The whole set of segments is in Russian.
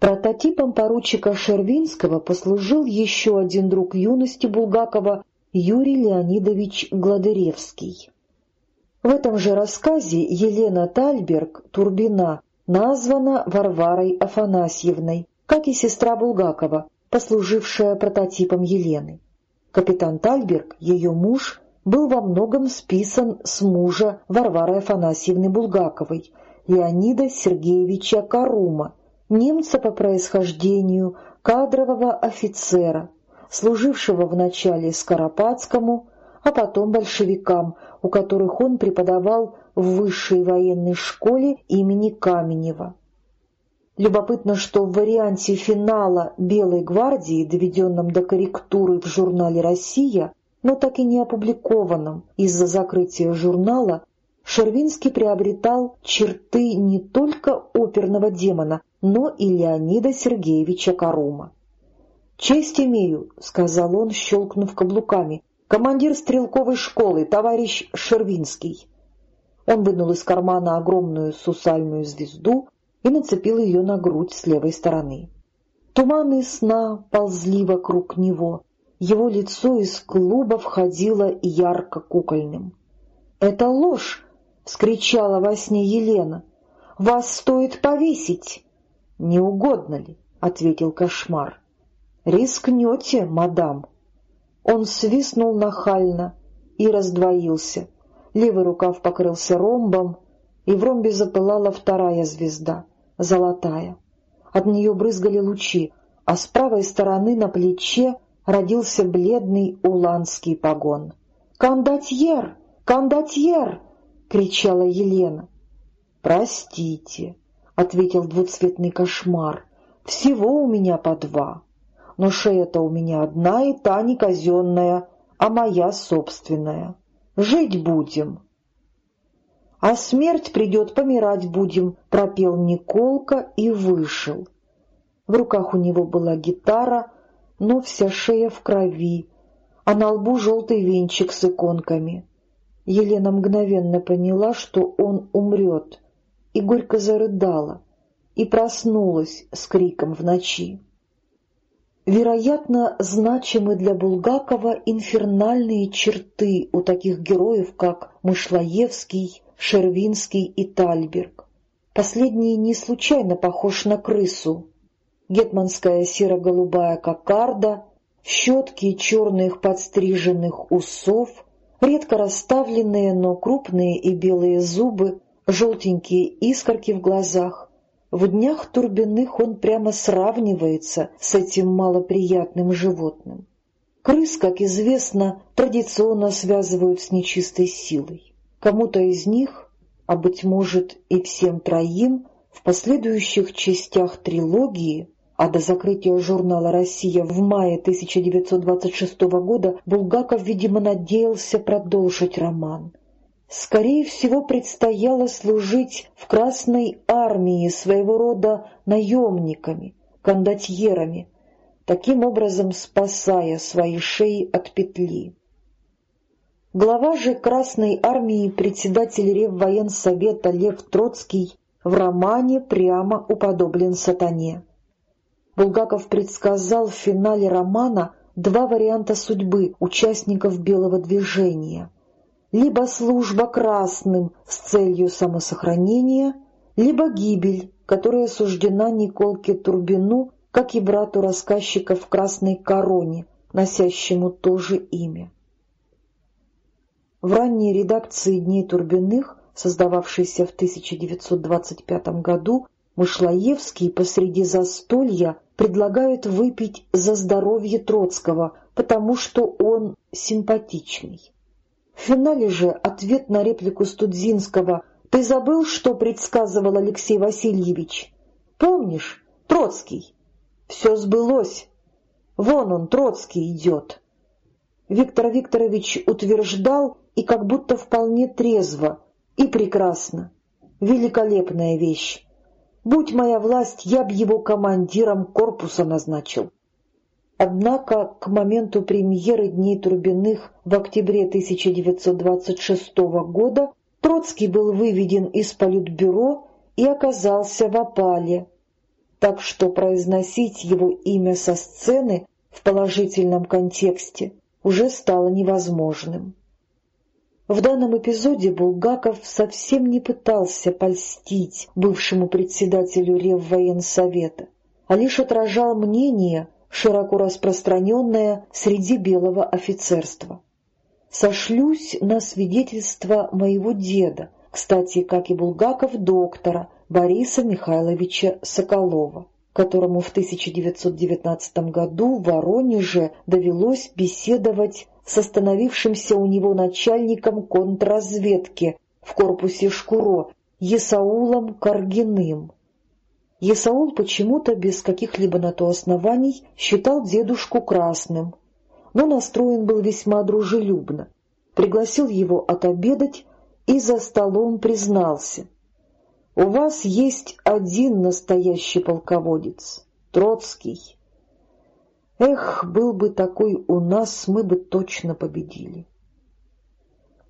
Прототипом поручика Шервинского послужил еще один друг юности Булгакова Юрий Леонидович Гладыревский. В этом же рассказе Елена Тальберг, Турбина, названа Варварой Афанасьевной, как и сестра Булгакова, послужившая прототипом Елены. Капитан Тальберг, ее муж, был во многом списан с мужа Варвары Афанасьевны Булгаковой, Леонида Сергеевича Карума, немца по происхождению, кадрового офицера, служившего вначале Скоропадскому, а потом большевикам, у которых он преподавал в высшей военной школе имени Каменева. Любопытно, что в варианте финала «Белой гвардии», доведенном до корректуры в журнале «Россия», но так и не опубликованном из-за закрытия журнала, Шервинский приобретал черты не только оперного демона, но и Леонида Сергеевича Карума. «Честь имею», — сказал он, щелкнув каблуками, — «командир стрелковой школы, товарищ Шервинский». Он вынул из кармана огромную сусальную звезду и нацепил ее на грудь с левой стороны. Туманы сна ползли вокруг него, его лицо из клуба входило ярко кукольным. «Это ложь!» — вскричала во сне Елена. «Вас стоит повесить!» «Не угодно ли?» — ответил кошмар. «Рискнете, мадам?» Он свистнул нахально и раздвоился. Левый рукав покрылся ромбом, и в ромбе запылала вторая звезда, золотая. От нее брызгали лучи, а с правой стороны на плече родился бледный уланский погон. «Кондотьер! Кондотьер!» — кричала Елена. «Простите», — ответил двуцветный кошмар, — «всего у меня по два. Но шея-то у меня одна и та не казенная, а моя собственная. Жить будем». «А смерть придет, помирать будем», — пропел Николка и вышел. В руках у него была гитара, но вся шея в крови, а на лбу желтый венчик с иконками. Елена мгновенно поняла, что он умрет, и горько зарыдала, и проснулась с криком в ночи. Вероятно, значимы для Булгакова инфернальные черты у таких героев, как Мышлоевский, Шервинский и Тальберг. Последний не случайно похож на крысу. Гетманская серо-голубая кокарда, щетки черных подстриженных усов, редко расставленные, но крупные и белые зубы, желтенькие искорки в глазах. В днях Турбиных он прямо сравнивается с этим малоприятным животным. Крыс, как известно, традиционно связывают с нечистой силой. Кому-то из них, а, быть может, и всем троим, в последующих частях трилогии а до закрытия журнала «Россия» в мае 1926 года Булгаков, видимо, надеялся продолжить роман. Скорее всего, предстояло служить в Красной армии своего рода наемниками, кондотьерами, таким образом спасая свои шеи от петли. Глава же Красной армии председатель Реввоенсовета Лев Троцкий в романе прямо уподоблен сатане. Булгаков предсказал в финале романа два варианта судьбы участников белого движения. Либо служба красным с целью самосохранения, либо гибель, которая суждена Николке Турбину, как и брату рассказчика в «Красной короне», носящему то же имя. В ранней редакции «Дней Турбиных», создававшейся в 1925 году, Мышлоевский посреди застолья предлагают выпить за здоровье Троцкого, потому что он симпатичный. В финале же ответ на реплику Студзинского «Ты забыл, что предсказывал Алексей Васильевич? Помнишь, Троцкий? Все сбылось. Вон он, Троцкий, идет». Виктор Викторович утверждал, и как будто вполне трезво, и прекрасно. Великолепная вещь. Будь моя власть, я б его командиром корпуса назначил. Однако к моменту премьеры «Дней Турбиных» в октябре 1926 года Троцкий был выведен из Политбюро и оказался в опале. так что произносить его имя со сцены в положительном контексте уже стало невозможным. В данном эпизоде Булгаков совсем не пытался польстить бывшему председателю Реввоенсовета, а лишь отражал мнение, широко распространенное среди белого офицерства. Сошлюсь на свидетельство моего деда, кстати, как и Булгаков доктора Бориса Михайловича Соколова, которому в 1919 году в Воронеже довелось беседовать с остановившимся у него начальником контрразведки в корпусе Шкуро Есаулом Каргиным. Есаул почему-то без каких-либо на то оснований считал дедушку красным, но настроен был весьма дружелюбно. Пригласил его отобедать и за столом признался. «У вас есть один настоящий полководец — Троцкий. Эх, был бы такой у нас, мы бы точно победили».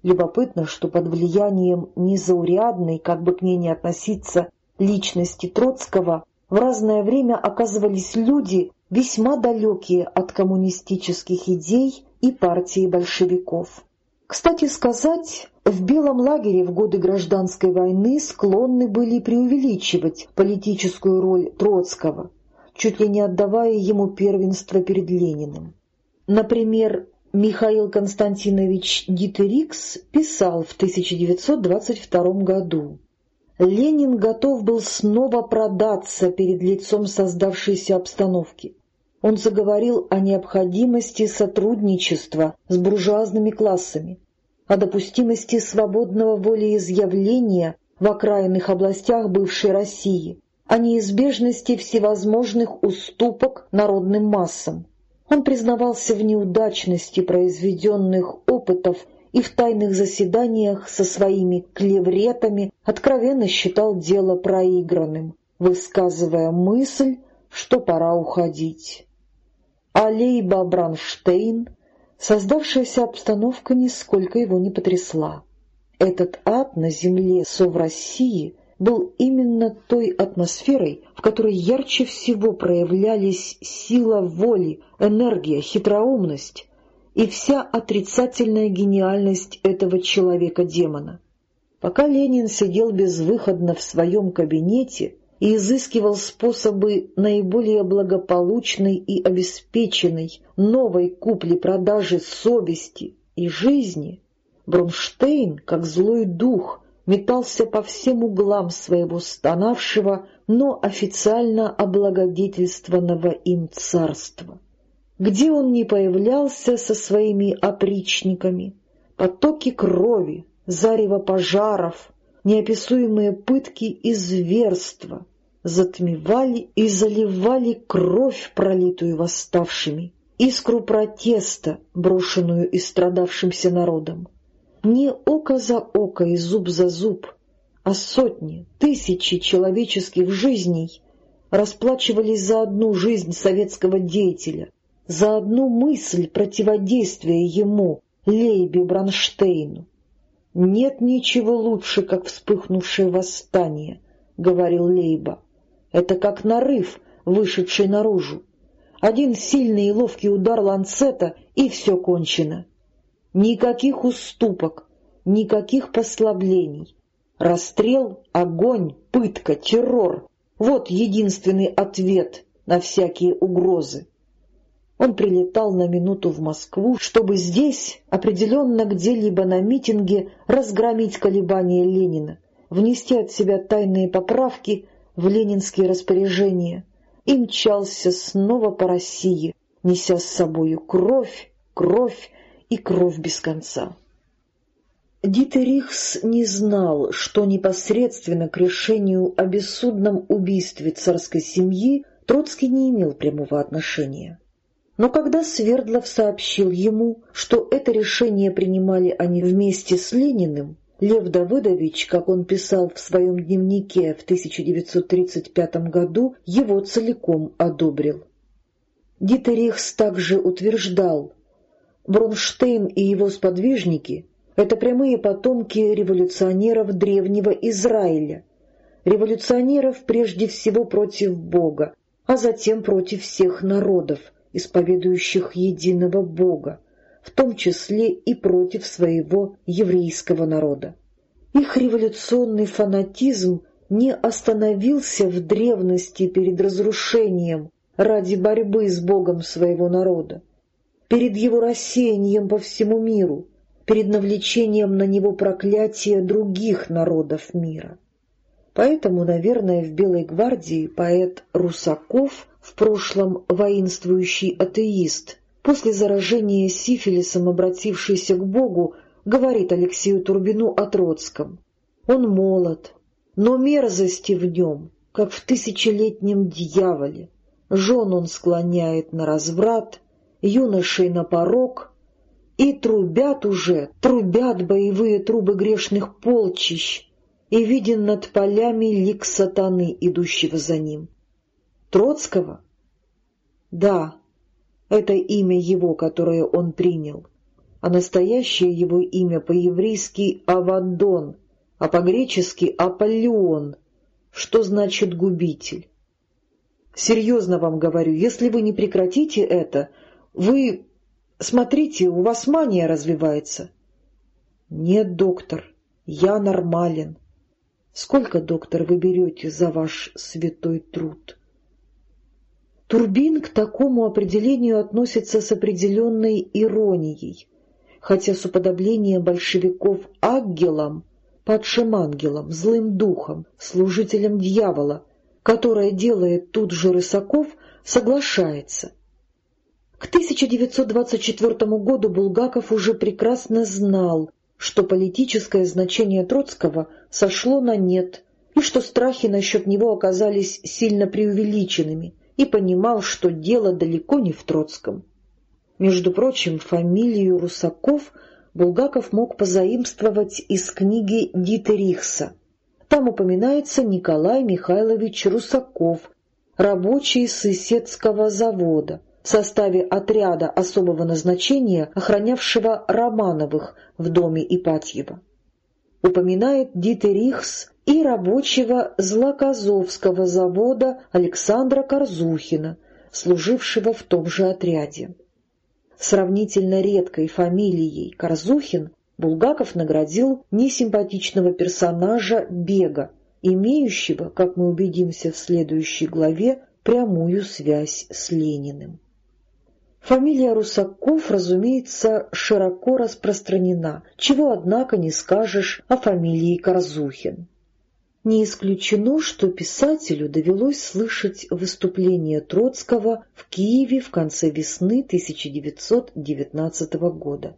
Любопытно, что под влиянием незаурядной, как бы к ней ни относиться, личности Троцкого в разное время оказывались люди, весьма далекие от коммунистических идей и партии большевиков. Кстати сказать, в Белом лагере в годы гражданской войны склонны были преувеличивать политическую роль Троцкого, чуть ли не отдавая ему первенство перед Лениным. Например, Михаил Константинович Дитерикс писал в 1922 году «Ленин готов был снова продаться перед лицом создавшейся обстановки. Он заговорил о необходимости сотрудничества с буржуазными классами, о допустимости свободного волеизъявления в окраинных областях бывшей России, о неизбежности всевозможных уступок народным массам. Он признавался в неудачности произведенных опытов и в тайных заседаниях со своими клевретами откровенно считал дело проигранным, высказывая мысль, что пора уходить. Алейба Бранштейн, создавшаяся обстановка нисколько его не потрясла. Этот ад на земле сов России был именно той атмосферой, в которой ярче всего проявлялись сила воли, энергия, хитроумность и вся отрицательная гениальность этого человека-демона. Пока Ленин сидел безвыходно в своем кабинете, и изыскивал способы наиболее благополучной и обеспеченной новой купли-продажи совести и жизни, Бронштейн, как злой дух, метался по всем углам своего стонавшего, но официально облагодетельствованного им царства. Где он не появлялся со своими опричниками, потоки крови, зарево пожаров, неописуемые пытки и зверства, затмевали и заливали кровь, пролитую восставшими, искру протеста, брошенную истрадавшимся народом. Не око за око и зуб за зуб, а сотни, тысячи человеческих жизней расплачивались за одну жизнь советского деятеля, за одну мысль противодействия ему, Лейбе Бронштейну. «Нет ничего лучше, как вспыхнувшее восстание», — говорил Лейба. Это как нарыв, вышедший наружу. Один сильный и ловкий удар ланцета, и все кончено. Никаких уступок, никаких послаблений. Расстрел, огонь, пытка, террор — вот единственный ответ на всякие угрозы. Он прилетал на минуту в Москву, чтобы здесь, определенно где-либо на митинге, разгромить колебания Ленина, внести от себя тайные поправки в ленинские распоряжения и мчался снова по России, неся с собою кровь, кровь и кровь без конца. Дитерихс не знал, что непосредственно к решению о бессудном убийстве царской семьи Троцкий не имел прямого отношения. Но когда Свердлов сообщил ему, что это решение принимали они вместе с Лениным, Лев Давыдович, как он писал в своем дневнике в 1935 году, его целиком одобрил. Дитерихс также утверждал, Бронштейн и его сподвижники — это прямые потомки революционеров древнего Израиля, революционеров прежде всего против Бога, а затем против всех народов, исповедующих единого Бога, в том числе и против своего еврейского народа. Их революционный фанатизм не остановился в древности перед разрушением ради борьбы с Богом своего народа, перед его рассеянием по всему миру, перед навлечением на него проклятия других народов мира. Поэтому, наверное, в Белой гвардии поэт Русаков, в прошлом воинствующий атеист, после заражения сифилисом обратившийся к Богу, говорит Алексею Турбину о Троцком. Он молод, но мерзости в нем, как в тысячелетнем дьяволе. Жен он склоняет на разврат, юношей на порог, и трубят уже, трубят боевые трубы грешных полчищ, и виден над полями лик сатаны, идущего за ним. Троцкого? Да, это имя его, которое он принял, а настоящее его имя по-еврейски Авадон, а по-гречески Аполлион, что значит «губитель». Серьезно вам говорю, если вы не прекратите это, вы... Смотрите, у вас мания развивается. Нет, доктор, я нормален. Сколько, доктор, вы берете за ваш святой труд? Турбин к такому определению относится с определенной иронией, хотя с уподоблением большевиков ангелом, падшим ангелом, злым духом, служителем дьявола, которое делает тут же Рысаков, соглашается. К 1924 году Булгаков уже прекрасно знал, что политическое значение Троцкого сошло на нет и что страхи насчет него оказались сильно преувеличенными, и понимал, что дело далеко не в Троцком. Между прочим, фамилию Русаков Булгаков мог позаимствовать из книги Дитерихса. Там упоминается Николай Михайлович Русаков, рабочий Сысецкого завода, в составе отряда особого назначения, охранявшего Романовых в доме Ипатьева. Упоминает Дитерихс и рабочего Злаказовского завода Александра Корзухина, служившего в том же отряде. Сравнительно редкой фамилией Корзухин Булгаков наградил несимпатичного персонажа Бега, имеющего, как мы убедимся в следующей главе, прямую связь с Лениным. Фамилия Русаков, разумеется, широко распространена, чего, однако, не скажешь о фамилии Корзухин. Не исключено, что писателю довелось слышать выступление Троцкого в Киеве в конце весны 1919 года.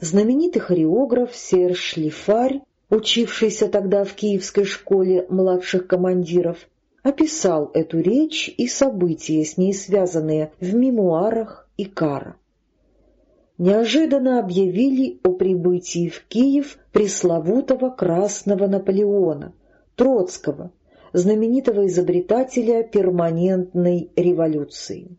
Знаменитый хореограф Серж Лифарь, учившийся тогда в Киевской школе младших командиров, описал эту речь и события, с ней связанные в мемуарах Икара. Неожиданно объявили о прибытии в Киев пресловутого Красного Наполеона, Троцкого, знаменитого изобретателя перманентной революции.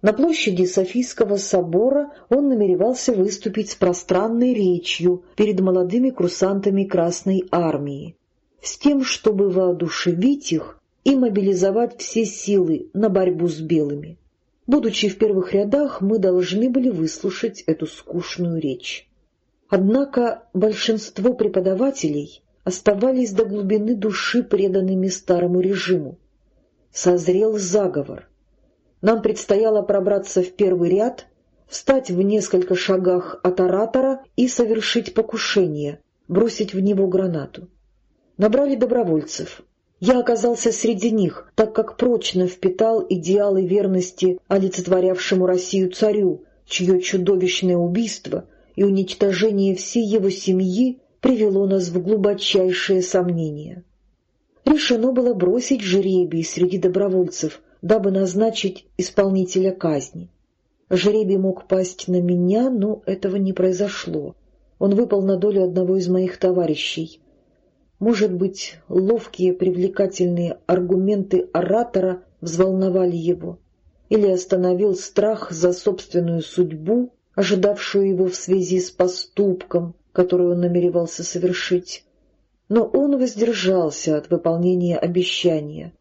На площади Софийского собора он намеревался выступить с пространной речью перед молодыми курсантами Красной армии, с тем, чтобы воодушевить их и мобилизовать все силы на борьбу с белыми. Будучи в первых рядах, мы должны были выслушать эту скучную речь. Однако большинство преподавателей оставались до глубины души преданными старому режиму. Созрел заговор. Нам предстояло пробраться в первый ряд, встать в несколько шагах от оратора и совершить покушение, бросить в него гранату. Набрали добровольцев, я оказался среди них, так как прочно впитал идеалы верности олицетворявшему Россию царю, чье чудовищное убийство и уничтожение всей его семьи привело нас в глубочайшее сомнение. Решено было бросить жребий среди добровольцев, дабы назначить исполнителя казни. Жребий мог пасть на меня, но этого не произошло. Он выпал на долю одного из моих товарищей — может быть, ловкие привлекательные аргументы оратора взволновали его или остановил страх за собственную судьбу, ожидавшую его в связи с поступком, который он намеревался совершить. но он воздержался от выполнения обещания,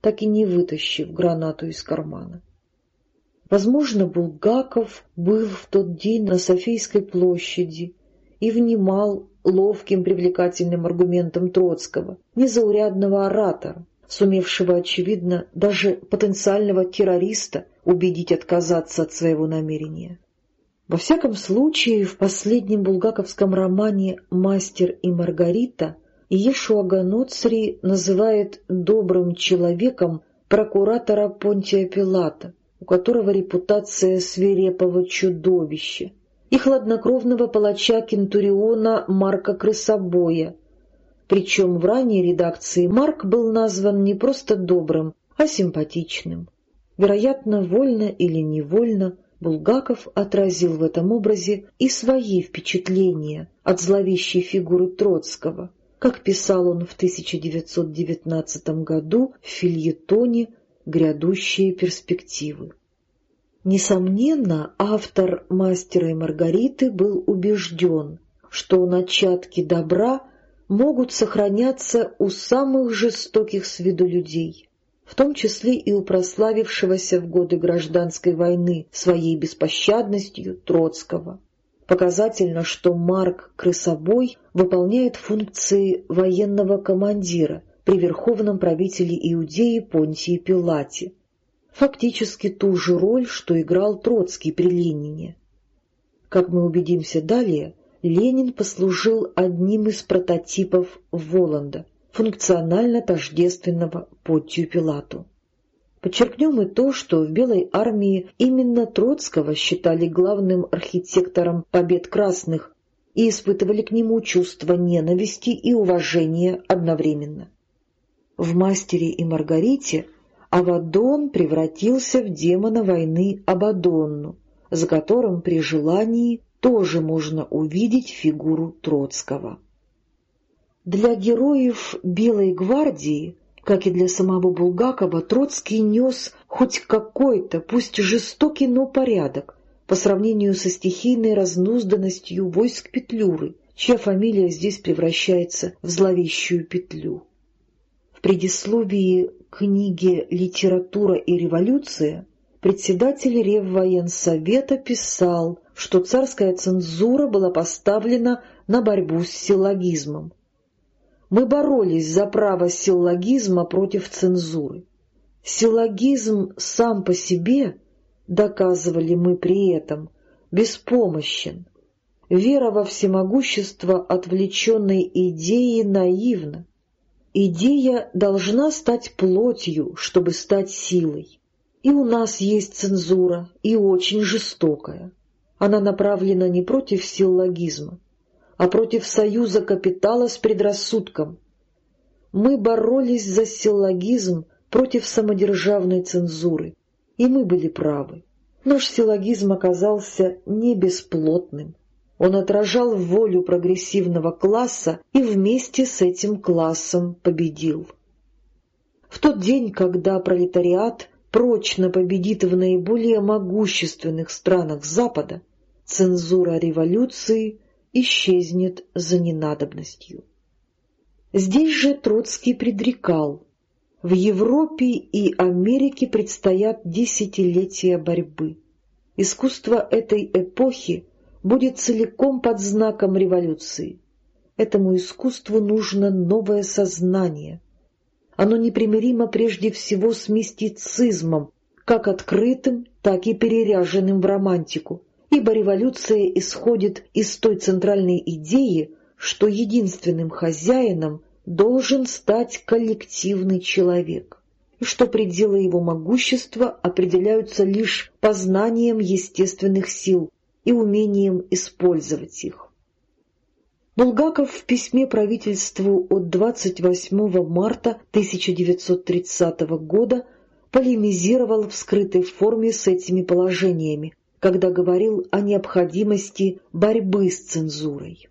так и не вытащив гранату из кармана. Возможно, Булгаков был в тот день на Софийской площади и внимал ловким привлекательным аргументам Троцкого, незаурядного оратора, сумевшего, очевидно, даже потенциального террориста убедить отказаться от своего намерения. Во всяком случае, в последнем булгаковском романе «Мастер и Маргарита» Иешуа Ганоцри называет добрым человеком прокуратора Понтия Пилата, у которого репутация свирепого чудовища, и хладнокровного палача Кентуриона Марка Крысобоя. Причем в ранней редакции Марк был назван не просто добрым, а симпатичным. Вероятно, вольно или невольно Булгаков отразил в этом образе и свои впечатления от зловещей фигуры Троцкого, как писал он в 1919 году в фильетоне «Грядущие перспективы». Несомненно, автор «Мастера и Маргариты» был убежден, что начатки добра могут сохраняться у самых жестоких с виду людей, в том числе и у прославившегося в годы гражданской войны своей беспощадностью Троцкого. Показательно, что Марк Крысобой выполняет функции военного командира при верховном правителе Иудеи Понтии Пилате, фактически ту же роль, что играл Троцкий при Ленине. Как мы убедимся далее, Ленин послужил одним из прототипов Воланда, функционально тождественного Понтию Пилату. Подчеркнем и то, что в Белой армии именно Троцкого считали главным архитектором побед красных и испытывали к нему чувство ненависти и уважения одновременно. В «Мастере и Маргарите» Авадон превратился в демона войны Абадонну, за которым при желании тоже можно увидеть фигуру Троцкого. Для героев Белой гвардии, как и для самого Булгакова, Троцкий нес хоть какой-то, пусть жестокий, но порядок по сравнению со стихийной разнузданностью войск Петлюры, чья фамилия здесь превращается в зловещую петлю. В предисловии книге «Литература и революция» председатель Реввоенсовета писал, что царская цензура была поставлена на борьбу с силлогизмом. Мы боролись за право силлогизма против цензуры. Силлогизм сам по себе, доказывали мы при этом, беспомощен. Вера во всемогущество отвлеченной идеи наивна. Идея должна стать плотью, чтобы стать силой. И у нас есть цензура, и очень жестокая. Она направлена не против силлогизма, а против союза капитала с предрассудком. Мы боролись за силлогизм против самодержавной цензуры, и мы были правы. Наш силлогизм оказался не бесплотным. Он отражал волю прогрессивного класса и вместе с этим классом победил. В тот день, когда пролетариат прочно победит в наиболее могущественных странах Запада, цензура революции исчезнет за ненадобностью. Здесь же Троцкий предрекал, в Европе и Америке предстоят десятилетия борьбы. Искусство этой эпохи будет целиком под знаком революции. Этому искусству нужно новое сознание. Оно непримиримо прежде всего с мистицизмом, как открытым, так и переряженным в романтику, ибо революция исходит из той центральной идеи, что единственным хозяином должен стать коллективный человек, и что пределы его могущества определяются лишь познанием естественных сил, и умением использовать их. Булгаков в письме правительству от 28 марта 1930 года полемизировал в скрытой форме с этими положениями, когда говорил о необходимости борьбы с цензурой.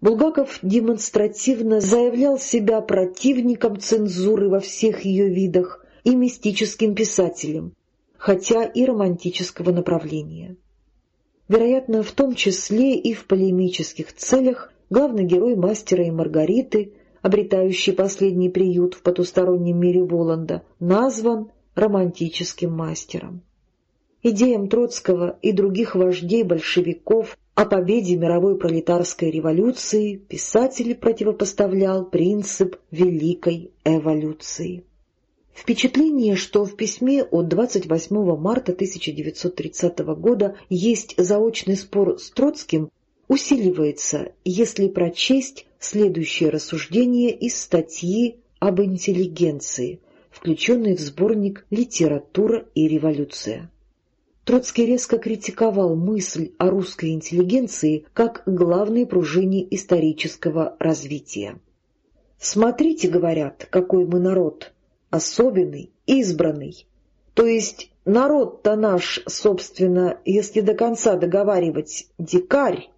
Булгаков демонстративно заявлял себя противником цензуры во всех ее видах и мистическим писателем, хотя и романтического направления. Вероятно, в том числе и в полемических целях главный герой «Мастера и Маргариты» обретающий последний приют в потустороннем мире Воланда, назван романтическим мастером. Идеям Троцкого и других вождей большевиков о победе мировой пролетарской революции писатель противопоставлял принцип великой эволюции. Впечатление, что в письме от 28 марта 1930 года есть заочный спор с Троцким, усиливается, если прочесть следующее рассуждение из статьи об интеллигенции, включенной в сборник «Литература и революция». Троцкий резко критиковал мысль о русской интеллигенции как главной пружине исторического развития. «Смотрите, — говорят, — какой мы народ, особенный, избранный. То есть народ-то наш, собственно, если до конца договаривать, дикарь,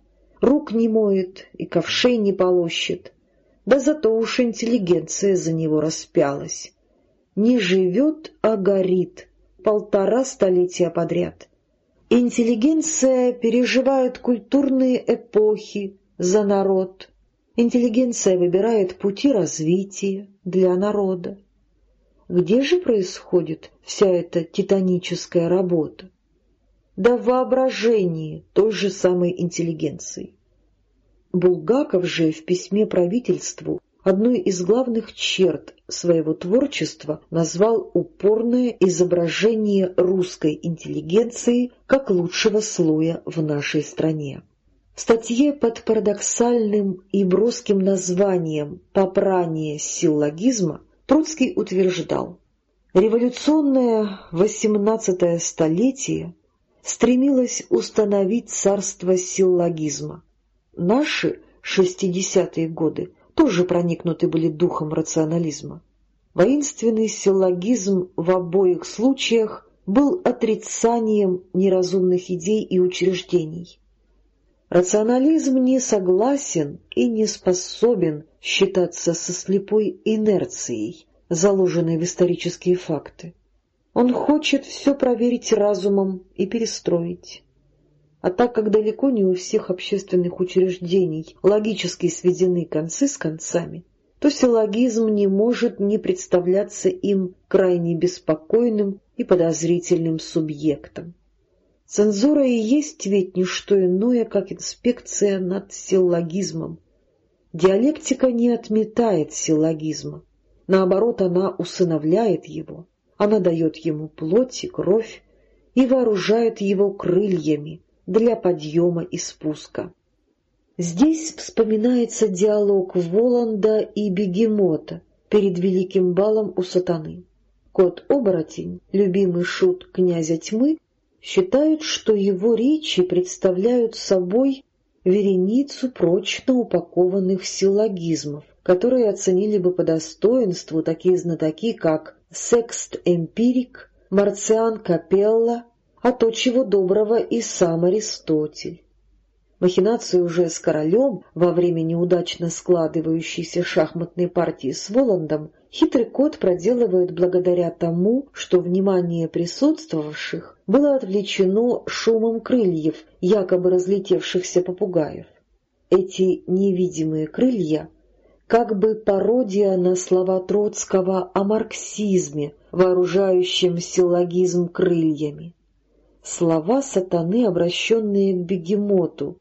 рук не моет и ковшей не полощет. Да зато уж интеллигенция за него распялась. Не живет, а горит полтора столетия подряд. Интеллигенция переживает культурные эпохи за народ. Интеллигенция выбирает пути развития для народа. Где же происходит вся эта титаническая работа? Да в воображении той же самой интеллигенции. Булгаков же в письме правительству одной из главных черт своего творчества назвал упорное изображение русской интеллигенции как лучшего слоя в нашей стране. В статье под парадоксальным и броским названием «Попрание силлогизма» Троцкий утверждал, революционное XVIII столетие стремилось установить царство силлогизма. Наши шестидесятые годы тоже проникнуты были духом рационализма. Воинственный силлогизм в обоих случаях был отрицанием неразумных идей и учреждений. Рационализм не согласен и не способен считаться со слепой инерцией, заложенной в исторические факты. Он хочет все проверить разумом и перестроить. А так как далеко не у всех общественных учреждений логически сведены концы с концами, то силлогизм не может не представляться им крайне беспокойным и подозрительным субъектом. Цензура и есть ведь не что иное, как инспекция над силлогизмом. Диалектика не отметает силлогизма, наоборот, она усыновляет его, она дает ему плоть и кровь и вооружает его крыльями для подъема и спуска. Здесь вспоминается диалог Воланда и Бегемота перед великим балом у сатаны. Кот-оборотень, любимый шут князя тьмы, считают, что его речи представляют собой вереницу прочно упакованных силлогизмов, которые оценили бы по достоинству такие знатоки, как Секст-Эмпирик, Марциан Капелла, а то чего доброго и сам Аристотель. Махинации уже с королем во время неудачно складывающейся шахматной партии с Воландом хитрый кот проделывает благодаря тому, что внимание присутствовавших было отвлечено шумом крыльев, якобы разлетевшихся попугаев. Эти невидимые крылья как бы пародия на слова Троцкого о марксизме, вооружающем силлогизм крыльями. Слова сатаны, обращенные к бегемоту,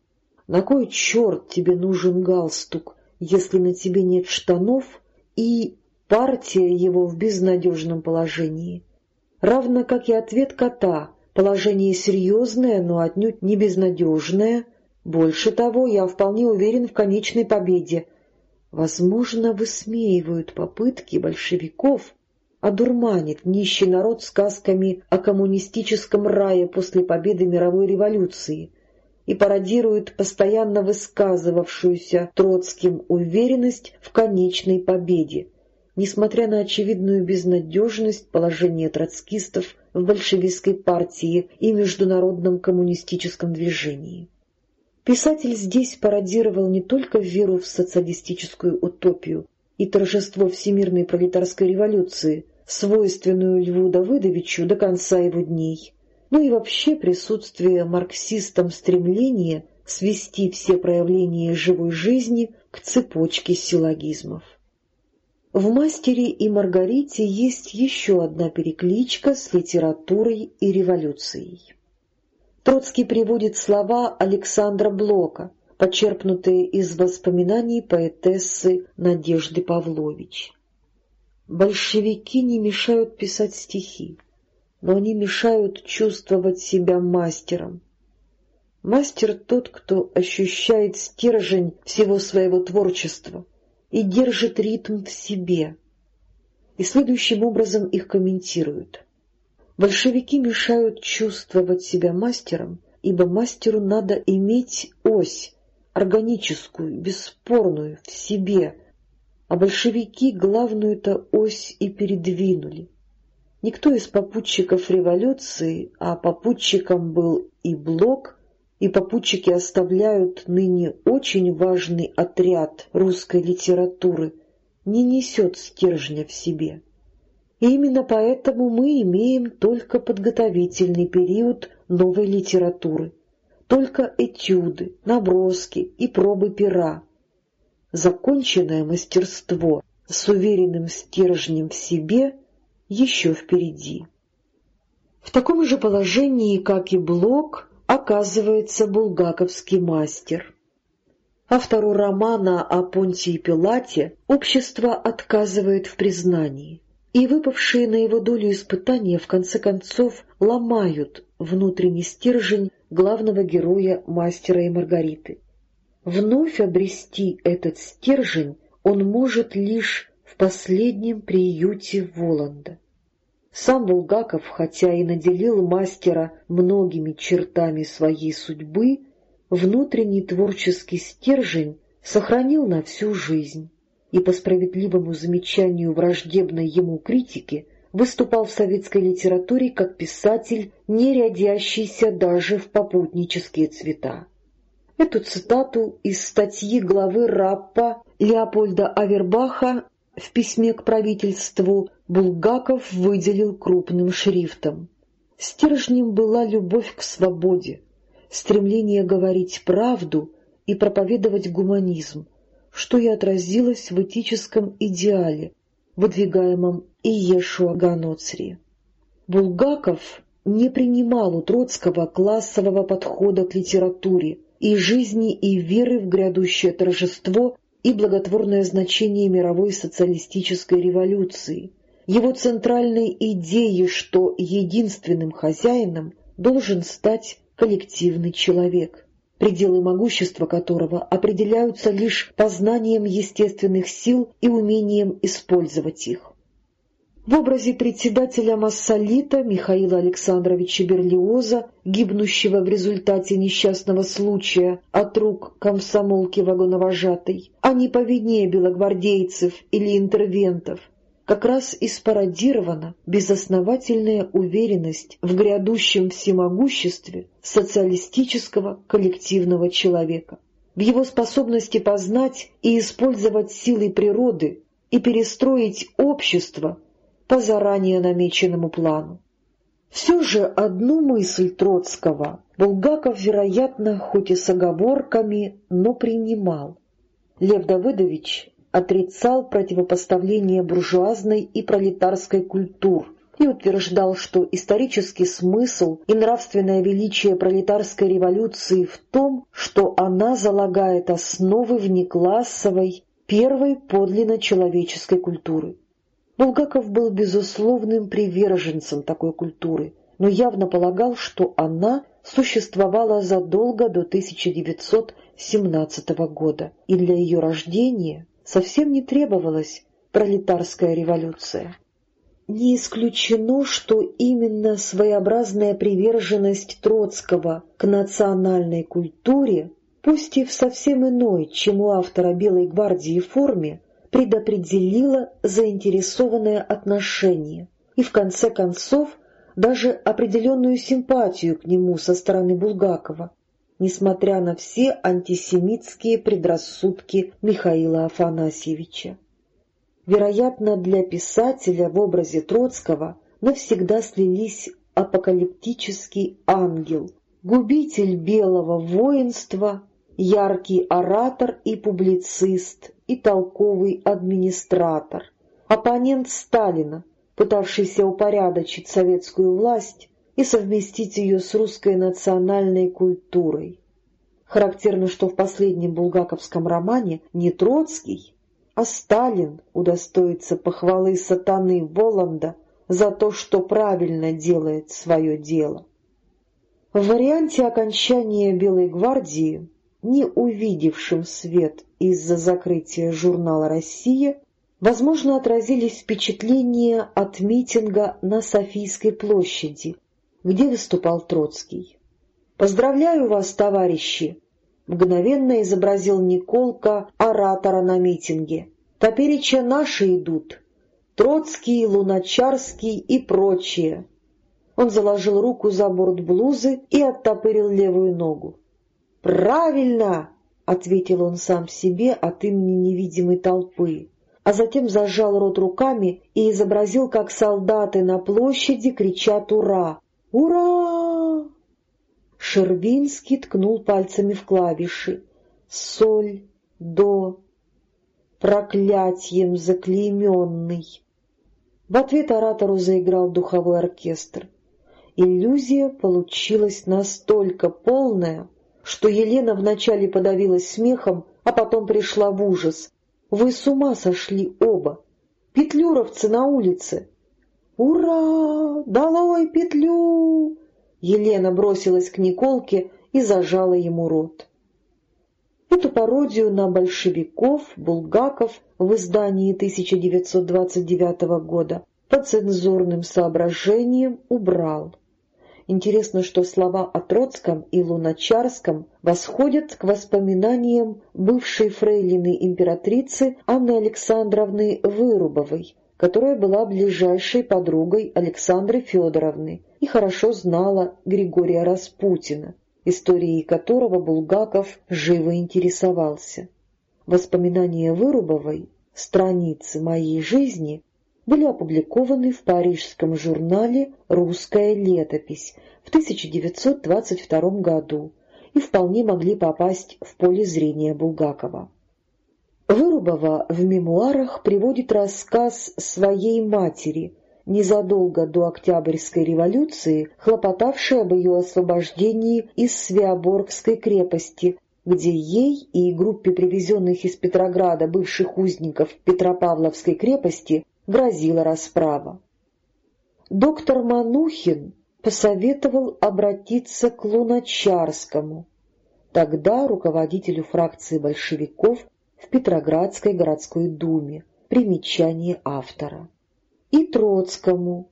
на кой черт тебе нужен галстук, если на тебе нет штанов, и партия его в безнадежном положении. Равно как и ответ кота, положение серьезное, но отнюдь не безнадежное. Больше того, я вполне уверен в конечной победе. Возможно, высмеивают попытки большевиков одурманить нищий народ сказками о коммунистическом рае после победы мировой революции — и пародирует постоянно высказывавшуюся Троцким уверенность в конечной победе, несмотря на очевидную безнадежность положения троцкистов в большевистской партии и международном коммунистическом движении. Писатель здесь пародировал не только веру в социалистическую утопию и торжество всемирной пролетарской революции, свойственную Льву Давыдовичу до конца его дней, ну и вообще присутствие марксистам стремления свести все проявления живой жизни к цепочке силлогизмов. В «Мастере и Маргарите» есть еще одна перекличка с литературой и революцией. Троцкий приводит слова Александра Блока, почерпнутые из воспоминаний поэтессы Надежды Павлович. «Большевики не мешают писать стихи, но они мешают чувствовать себя мастером. Мастер тот, кто ощущает стержень всего своего творчества и держит ритм в себе. И следующим образом их комментируют. Большевики мешают чувствовать себя мастером, ибо мастеру надо иметь ось, органическую, бесспорную, в себе, а большевики главную-то ось и передвинули. Никто из попутчиков революции, а попутчиком был и Блок, и попутчики оставляют ныне очень важный отряд русской литературы, не несет стержня в себе. И именно поэтому мы имеем только подготовительный период новой литературы, только этюды, наброски и пробы пера. Законченное мастерство с уверенным стержнем в себе еще впереди. В таком же положении, как и Блок, оказывается булгаковский мастер. Автору романа о Понтии Пилате общество отказывает в признании и выпавшие на его долю испытания в конце концов ломают внутренний стержень главного героя «Мастера и Маргариты». Вновь обрести этот стержень он может лишь в последнем приюте Воланда. Сам Булгаков, хотя и наделил мастера многими чертами своей судьбы, внутренний творческий стержень сохранил на всю жизнь и по справедливому замечанию враждебной ему критики выступал в советской литературе как писатель, не рядящийся даже в попутнические цвета. Эту цитату из статьи главы Раппа Леопольда Авербаха в письме к правительству Булгаков выделил крупным шрифтом. Стержнем была любовь к свободе, стремление говорить правду и проповедовать гуманизм, что и отразилось в этическом идеале, выдвигаемом Иешуа Ганоцри. Булгаков не принимал у Троцкого классового подхода к литературе и жизни и веры в грядущее торжество и благотворное значение мировой социалистической революции, его центральной идеи, что единственным хозяином должен стать коллективный человек пределы могущества которого определяются лишь познанием естественных сил и умением использовать их. В образе председателя Массолита Михаила Александровича Берлиоза, гибнущего в результате несчастного случая от рук комсомолки вагоновожатой, а не по вине белогвардейцев или интервентов, как раз и спародирована безосновательная уверенность в грядущем всемогуществе социалистического коллективного человека, в его способности познать и использовать силы природы и перестроить общество по заранее намеченному плану. Все же одну мысль Троцкого Булгаков, вероятно, хоть и с оговорками, но принимал. Лев Давыдович отрицал противопоставление буржуазной и пролетарской культур и утверждал, что исторический смысл и нравственное величие пролетарской революции в том, что она залагает основы внеклассовой, первой подлинно человеческой культуры. Булгаков был безусловным приверженцем такой культуры, но явно полагал, что она существовала задолго до 1917 года, и для ее рождения совсем не требовалась пролетарская революция. Не исключено, что именно своеобразная приверженность Троцкого к национальной культуре, пусть и в совсем иной, чем у автора «Белой гвардии» форме, предопределила заинтересованное отношение и, в конце концов, даже определенную симпатию к нему со стороны Булгакова, несмотря на все антисемитские предрассудки Михаила Афанасьевича. Вероятно, для писателя в образе Троцкого навсегда слились апокалиптический ангел, губитель белого воинства, яркий оратор и публицист, и толковый администратор, оппонент Сталина, пытавшийся упорядочить советскую власть и совместить ее с русской национальной культурой. Характерно, что в последнем булгаковском романе не Троцкий, а Сталин удостоится похвалы сатаны Воланда за то, что правильно делает свое дело. В варианте окончания Белой гвардии, не увидевшим свет из-за закрытия журнала «Россия», возможно, отразились впечатления от митинга на Софийской площади, где выступал Троцкий. «Поздравляю вас, товарищи!» — мгновенно изобразил Николка оратора на митинге. «Топереча наши идут. Троцкий, Луначарский и прочие. Он заложил руку за борт блузы и оттопырил левую ногу. «Правильно!» — ответил он сам себе от имени невидимой толпы, а затем зажал рот руками и изобразил, как солдаты на площади кричат «Ура! Ура!». Шервинский ткнул пальцами в клавиши. «Соль, до, проклятием заклейменный». В ответ оратору заиграл духовой оркестр. Иллюзия получилась настолько полная, что Елена вначале подавилась смехом, а потом пришла в ужас. «Вы с ума сошли оба! Петлюровцы на улице!» «Ура! Долой петлю!» Елена бросилась к Николке и зажала ему рот. Эту пародию на большевиков Булгаков в издании 1929 года по цензурным соображениям убрал. Интересно, что слова о Троцком и Луначарском восходят к воспоминаниям бывшей фрейлины императрицы Анны Александровны Вырубовой, которая была ближайшей подругой Александры Федоровны и хорошо знала Григория Распутина, историей которого Булгаков живо интересовался. Воспоминания Вырубовой «Страницы моей жизни» были опубликованы в парижском журнале «Русская летопись» в 1922 году и вполне могли попасть в поле зрения Булгакова. Вырубова в мемуарах приводит рассказ своей матери, незадолго до Октябрьской революции, хлопотавшей об ее освобождении из Свеоборгской крепости, где ей и группе привезенных из Петрограда бывших узников Петропавловской крепости грозила расправа. Доктор Манухин посоветовал обратиться к Луначарскому, тогда руководителю фракции большевиков в Петроградской городской думе, примечание автора, и Троцкому,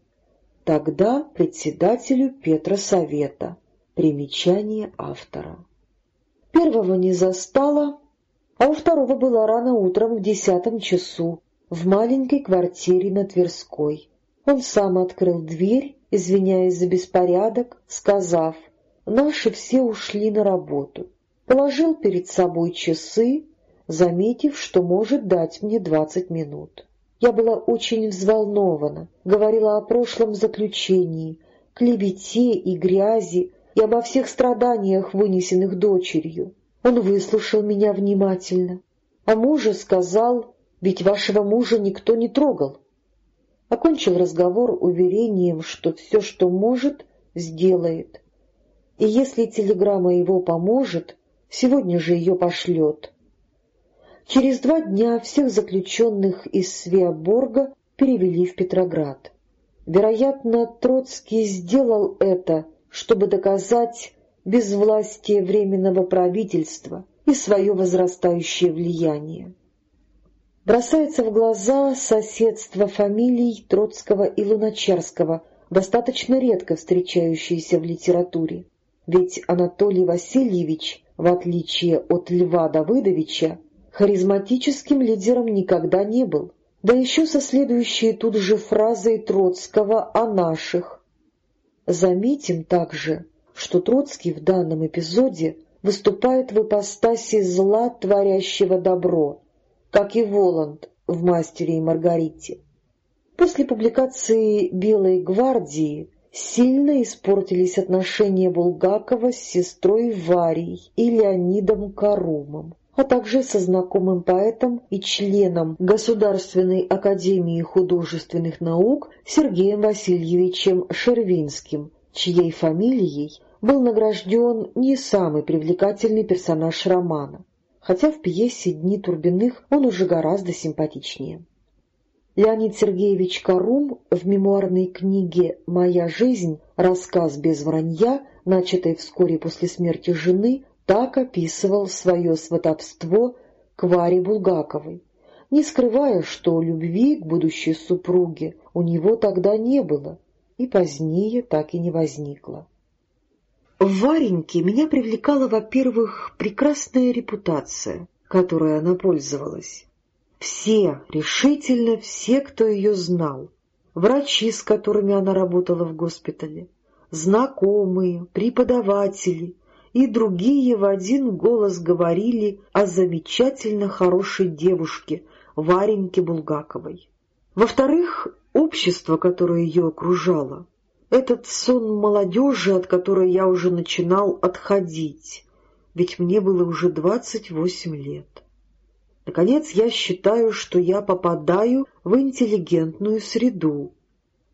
тогда председателю Петросовета, примечание автора. Первого не застала, а у второго была рано утром в десятом часу в маленькой квартире на Тверской. Он сам открыл дверь, извиняясь за беспорядок, сказав «Наши все ушли на работу». Положил перед собой часы, заметив, что может дать мне двадцать минут. Я была очень взволнована, говорила о прошлом заключении, клевете и грязи, и обо всех страданиях, вынесенных дочерью. Он выслушал меня внимательно, а мужа сказал ведь вашего мужа никто не трогал. Окончил разговор уверением, что все, что может, сделает. И если телеграмма его поможет, сегодня же ее пошлет. Через два дня всех заключенных из Свеоборга перевели в Петроград. Вероятно, Троцкий сделал это, чтобы доказать безвластие Временного правительства и свое возрастающее влияние. Бросается в глаза соседство фамилий Троцкого и Луначарского, достаточно редко встречающиеся в литературе. Ведь Анатолий Васильевич, в отличие от Льва Давыдовича, харизматическим лидером никогда не был. Да еще со следующей тут же фразой Троцкого о наших. Заметим также, что Троцкий в данном эпизоде выступает в ипостаси зла, творящего добро, как и Воланд в «Мастере и Маргарите». После публикации «Белой гвардии» сильно испортились отношения Булгакова с сестрой Варей и Леонидом Карумом. А также со знакомым поэтом и членом Государственной академии художественных наук Сергеем Васильевичем Шервинским, чьей фамилией был награжден не самый привлекательный персонаж романа, хотя в пьесе «Дни Турбиных» он уже гораздо симпатичнее. Леонид Сергеевич Карум в мемуарной книге «Моя жизнь. Рассказ без вранья», начатой вскоре после смерти жены, так описывал свое сватовство к Варе Булгаковой, не скрывая, что любви к будущей супруге у него тогда не было и позднее так и не возникло. В Вареньке меня привлекала, во-первых, прекрасная репутация, которой она пользовалась. Все, решительно все, кто ее знал, врачи, с которыми она работала в госпитале, знакомые, преподаватели и другие в один голос говорили о замечательно хорошей девушке Вареньке Булгаковой. Во-вторых, общество, которое ее окружало, этот сон молодежи, от которой я уже начинал отходить, ведь мне было уже двадцать восемь лет. Наконец, я считаю, что я попадаю в интеллигентную среду.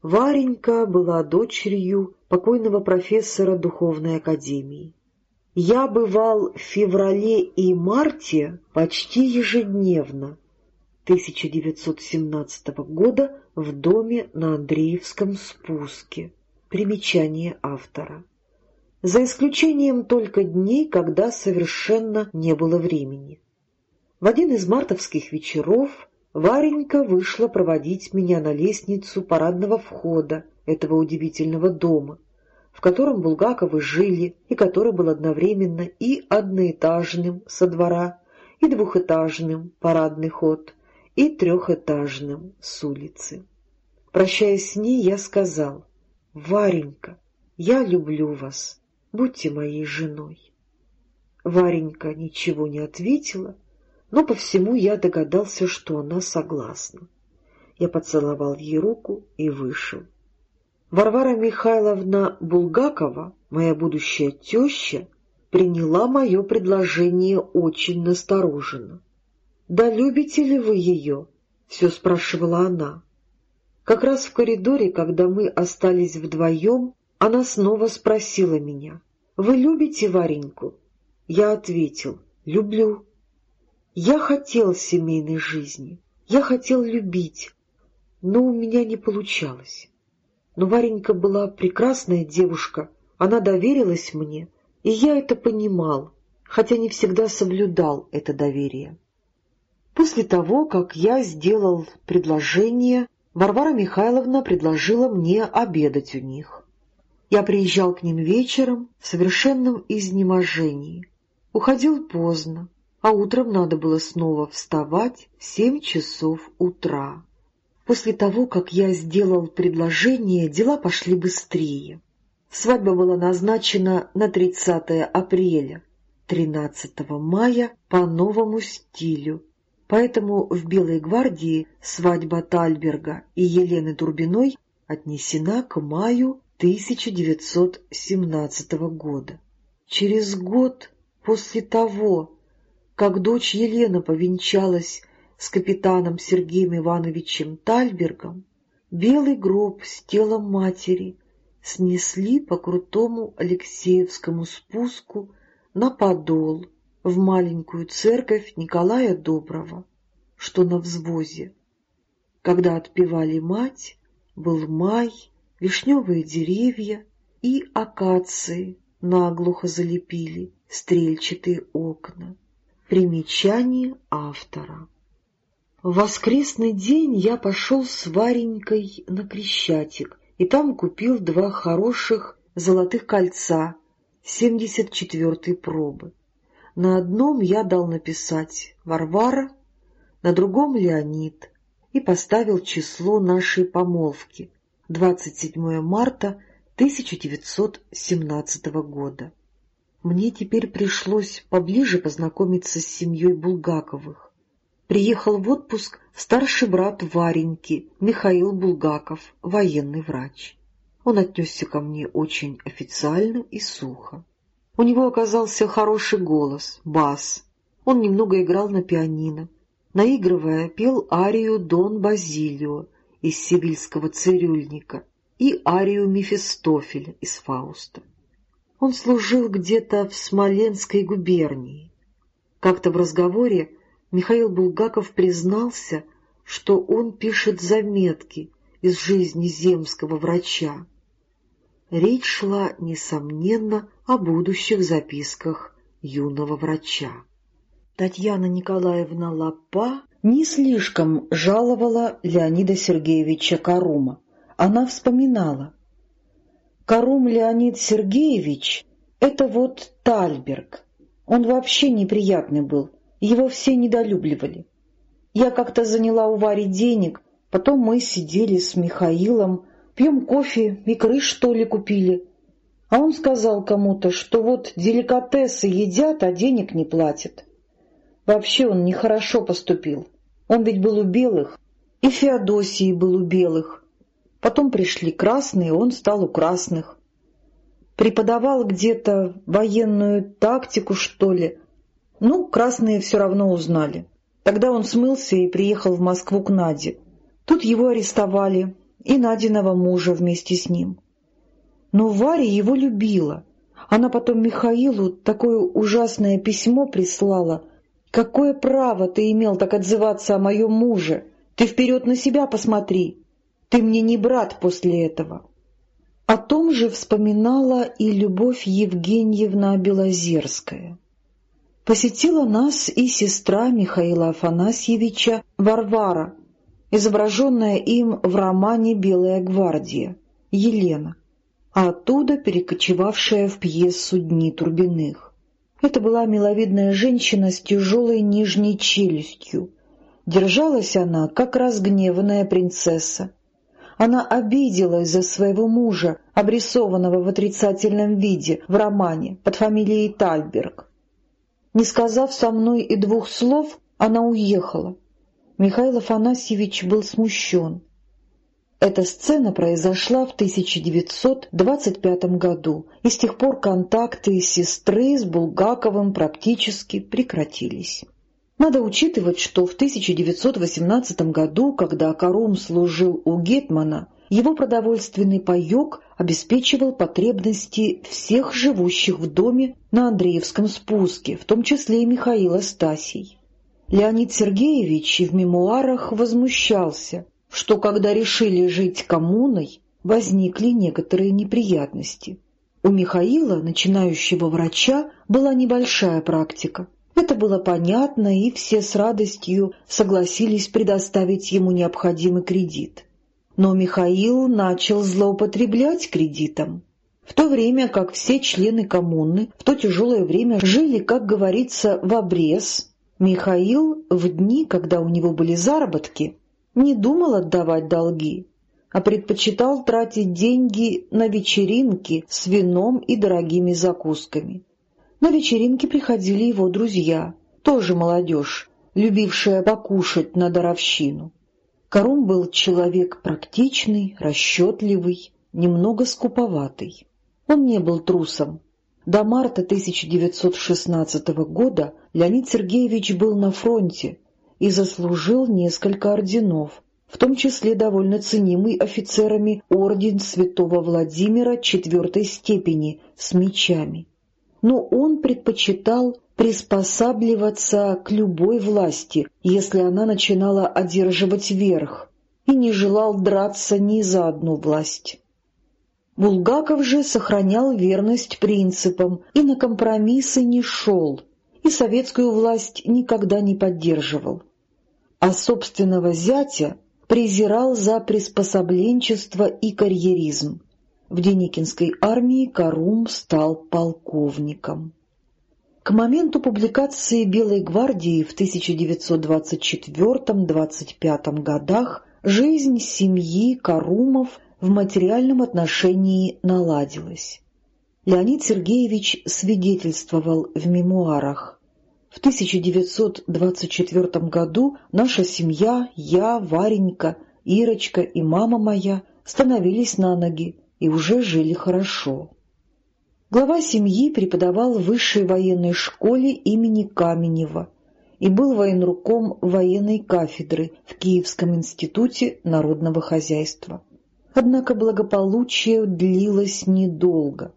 Варенька была дочерью покойного профессора Духовной Академии. Я бывал в феврале и марте почти ежедневно 1917 года в доме на Андреевском спуске. Примечание автора. За исключением только дней, когда совершенно не было времени. В один из мартовских вечеров Варенька вышла проводить меня на лестницу парадного входа этого удивительного дома, в котором Булгаковы жили и который был одновременно и одноэтажным со двора, и двухэтажным парадный ход, и трехэтажным с улицы. Прощаясь с ней, я сказал, «Варенька, я люблю вас, будьте моей женой». Варенька ничего не ответила, но по всему я догадался, что она согласна. Я поцеловал ей руку и вышел. Варвара Михайловна Булгакова, моя будущая теща, приняла мое предложение очень настороженно. «Да любите ли вы ее?» — все спрашивала она. Как раз в коридоре, когда мы остались вдвоем, она снова спросила меня, «Вы любите Вареньку?» Я ответил, «Люблю». Я хотел семейной жизни, я хотел любить, но у меня не получалось. Но Варенька была прекрасная девушка, она доверилась мне, и я это понимал, хотя не всегда соблюдал это доверие. После того, как я сделал предложение, Варвара Михайловна предложила мне обедать у них. Я приезжал к ним вечером в совершенном изнеможении, уходил поздно, а утром надо было снова вставать в семь часов утра. После того, как я сделал предложение, дела пошли быстрее. Свадьба была назначена на 30 апреля, 13 мая по новому стилю, поэтому в Белой гвардии свадьба Тальберга и Елены Турбиной отнесена к маю 1917 года. Через год после того, как дочь Елена повенчалась с капитаном Сергеем Ивановичем Тальбергом, белый гроб с телом матери снесли по крутому Алексеевскому спуску на подол в маленькую церковь Николая Доброго, что на взвозе. Когда отпевали мать, был май, вишневые деревья и акации наглухо залепили стрельчатые окна. Примечание автора. Воскресный день я пошел с Варенькой на Крещатик, и там купил два хороших золотых кольца 74-й пробы. На одном я дал написать «Варвара», на другом «Леонид» и поставил число нашей помолвки — 27 марта 1917 года. Мне теперь пришлось поближе познакомиться с семьей Булгаковых. Приехал в отпуск старший брат Вареньки, Михаил Булгаков, военный врач. Он отнесся ко мне очень официально и сухо. У него оказался хороший голос, бас. Он немного играл на пианино. Наигрывая, пел арию «Дон Базилио» из «Сивильского цирюльника» и арию Мефистофеля из «Фауста». Он служил где-то в Смоленской губернии. Как-то в разговоре Михаил Булгаков признался, что он пишет заметки из жизни земского врача. Речь шла, несомненно, о будущих записках юного врача. Татьяна Николаевна Лапа не слишком жаловала Леонида Сергеевича Карума. Она вспоминала. Карум Леонид Сергеевич — это вот Тальберг. Он вообще неприятный был, его все недолюбливали. Я как-то заняла у Вари денег, потом мы сидели с Михаилом, пьем кофе, икры что ли купили. А он сказал кому-то, что вот деликатесы едят, а денег не платят. Вообще он нехорошо поступил. Он ведь был у белых, и Феодосии был у белых. Потом пришли красные, он стал у красных. Преподавал где-то военную тактику, что ли. Ну, красные все равно узнали. Тогда он смылся и приехал в Москву к Наде. Тут его арестовали, и Надиного мужа вместе с ним. Но Варя его любила. Она потом Михаилу такое ужасное письмо прислала — Какое право ты имел так отзываться о моем муже? Ты вперед на себя посмотри. Ты мне не брат после этого. О том же вспоминала и Любовь Евгеньевна Белозерская. Посетила нас и сестра Михаила Афанасьевича Варвара, изображенная им в романе «Белая гвардия» Елена, а оттуда перекочевавшая в пьесу «Дни Турбиных». Это была миловидная женщина с тяжелой нижней челюстью. Держалась она, как разгневанная принцесса. Она обиделась за своего мужа, обрисованного в отрицательном виде в романе под фамилией Тальберг. Не сказав со мной и двух слов, она уехала. Михаил Афанасьевич был смущен. Эта сцена произошла в 1925 году, и с тех пор контакты сестры с Булгаковым практически прекратились. Надо учитывать, что в 1918 году, когда Карум служил у Гетмана, его продовольственный паек обеспечивал потребности всех живущих в доме на Андреевском спуске, в том числе и Михаила Стасий. Леонид Сергеевич в мемуарах возмущался, что когда решили жить коммуной, возникли некоторые неприятности. У Михаила, начинающего врача, была небольшая практика. Это было понятно, и все с радостью согласились предоставить ему необходимый кредит. Но Михаил начал злоупотреблять кредитом. В то время как все члены коммуны в то тяжелое время жили, как говорится, в обрез, Михаил в дни, когда у него были заработки, не думал отдавать долги, а предпочитал тратить деньги на вечеринки с вином и дорогими закусками. На вечеринки приходили его друзья, тоже молодежь, любившая покушать на даровщину. Карум был человек практичный, расчетливый, немного скуповатый. Он не был трусом. До марта 1916 года Леонид Сергеевич был на фронте, и заслужил несколько орденов, в том числе довольно ценимый офицерами орден святого Владимира четвертой степени с мечами. Но он предпочитал приспосабливаться к любой власти, если она начинала одерживать верх, и не желал драться ни за одну власть. Булгаков же сохранял верность принципам и на компромиссы не шел, и советскую власть никогда не поддерживал а собственного зятя презирал за приспособленчество и карьеризм. В Деникинской армии Карум стал полковником. К моменту публикации «Белой гвардии» в 1924-25 годах жизнь семьи Карумов в материальном отношении наладилась. Леонид Сергеевич свидетельствовал в мемуарах в 1924 году наша семья, я, Варенька, Ирочка и мама моя становились на ноги и уже жили хорошо. Глава семьи преподавал в высшей военной школе имени Каменева и был военруком военной кафедры в Киевском институте народного хозяйства. Однако благополучие длилось недолго.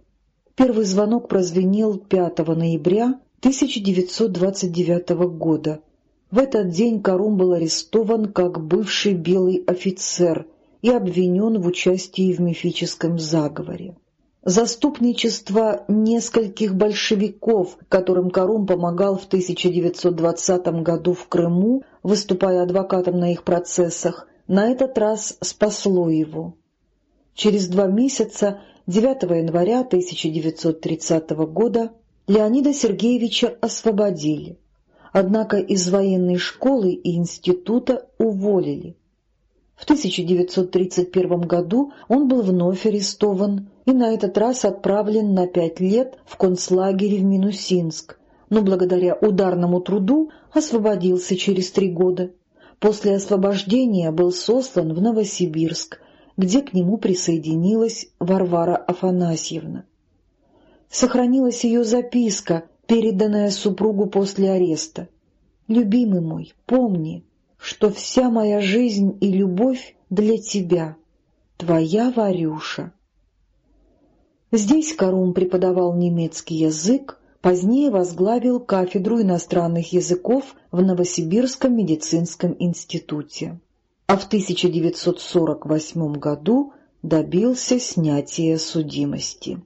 Первый звонок прозвенел 5 ноября 1929 года. В этот день Карум был арестован как бывший белый офицер и обвинен в участии в мифическом заговоре. Заступничество нескольких большевиков, которым Карум помогал в 1920 году в Крыму, выступая адвокатом на их процессах, на этот раз спасло его. Через два месяца, 9 января 1930 года, Леонида Сергеевича освободили, однако из военной школы и института уволили. В 1931 году он был вновь арестован и на этот раз отправлен на пять лет в концлагерь в Минусинск, но благодаря ударному труду освободился через три года. После освобождения был сослан в Новосибирск, где к нему присоединилась Варвара Афанасьевна. Сохранилась ее записка, переданная супругу после ареста. «Любимый мой, помни, что вся моя жизнь и любовь для тебя, твоя Варюша». Здесь Карум преподавал немецкий язык, позднее возглавил кафедру иностранных языков в Новосибирском медицинском институте а в 1948 году добился снятия судимости.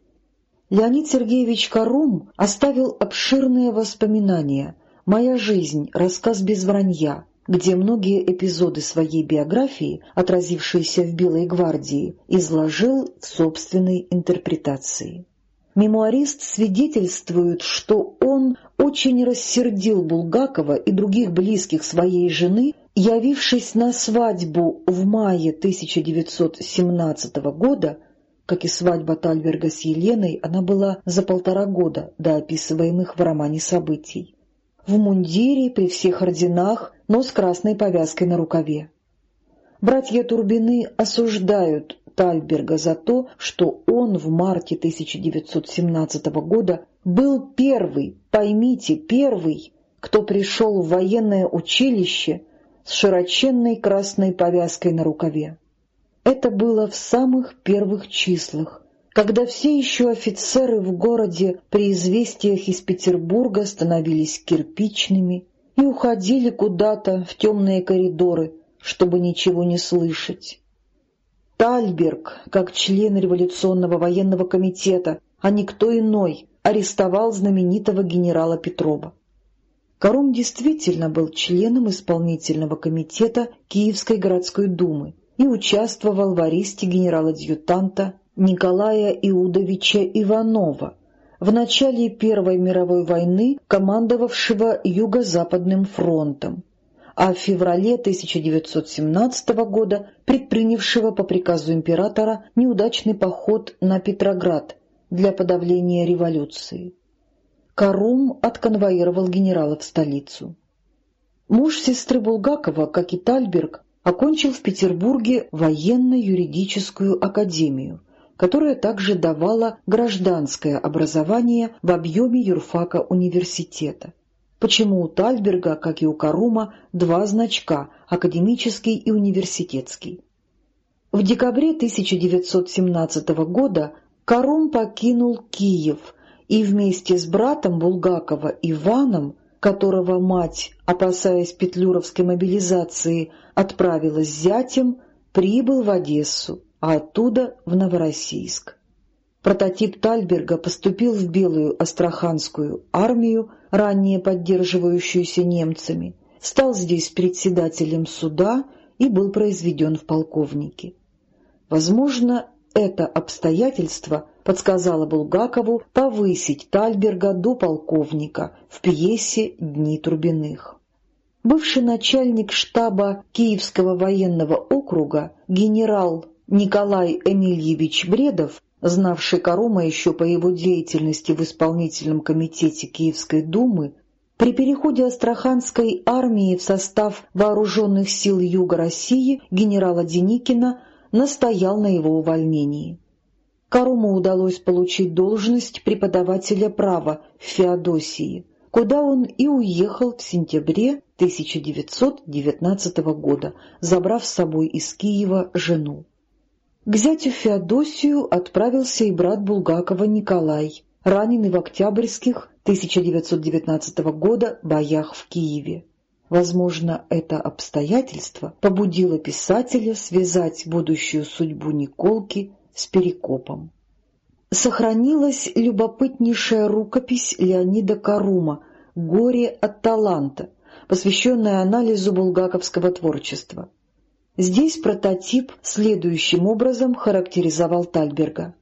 Леонид Сергеевич Карум оставил обширные воспоминания «Моя жизнь. Рассказ без вранья», где многие эпизоды своей биографии, отразившиеся в «Белой гвардии», изложил в собственной интерпретации. Мемуарист свидетельствует, что он очень рассердил Булгакова и других близких своей жены Явившись на свадьбу в мае 1917 года, как и свадьба Тальберга с Еленой, она была за полтора года до описываемых в романе событий. В мундире, при всех орденах, но с красной повязкой на рукаве. Братья Турбины осуждают Тальберга за то, что он в марте 1917 года был первый, поймите, первый, кто пришел в военное училище с широченной красной повязкой на рукаве. Это было в самых первых числах, когда все еще офицеры в городе при известиях из Петербурга становились кирпичными и уходили куда-то в темные коридоры, чтобы ничего не слышать. Тальберг, как член революционного военного комитета, а никто иной, арестовал знаменитого генерала Петрова. Карум действительно был членом исполнительного комитета Киевской городской думы и участвовал в аресте генерала-адъютанта Николая Иудовича Иванова, в начале Первой мировой войны командовавшего Юго-Западным фронтом, а в феврале 1917 года предпринявшего по приказу императора неудачный поход на Петроград для подавления революции. Карум отконвоировал генерала в столицу. Муж сестры Булгакова, как и Тальберг, окончил в Петербурге военно-юридическую академию, которая также давала гражданское образование в объеме юрфака университета. Почему у Тальберга, как и у Карума, два значка – академический и университетский. В декабре 1917 года Карум покинул Киев – и вместе с братом Булгакова Иваном, которого мать, опасаясь петлюровской мобилизации, отправила с зятем, прибыл в Одессу, а оттуда в Новороссийск. Прототип Тальберга поступил в Белую Астраханскую армию, ранее поддерживающуюся немцами, стал здесь председателем суда и был произведен в полковники. Возможно, это обстоятельство подсказало Булгакову повысить Тальберга до полковника в пьесе «Дни Трубиных». Бывший начальник штаба Киевского военного округа генерал Николай Эмильевич Бредов, знавший Карума еще по его деятельности в исполнительном комитете Киевской думы, при переходе Астраханской армии в состав вооруженных сил Юга России генерала Деникина настоял на его увольнении. Каруму удалось получить должность преподавателя права в Феодосии, куда он и уехал в сентябре 1919 года, забрав с собой из Киева жену. К зятю Феодосию отправился и брат Булгакова Николай, раненый в октябрьских 1919 года боях в Киеве. Возможно, это обстоятельство побудило писателя связать будущую судьбу Николки с Перекопом. Сохранилась любопытнейшая рукопись Леонида Карума «Горе от таланта», посвященная анализу булгаковского творчества. Здесь прототип следующим образом характеризовал Тальберга.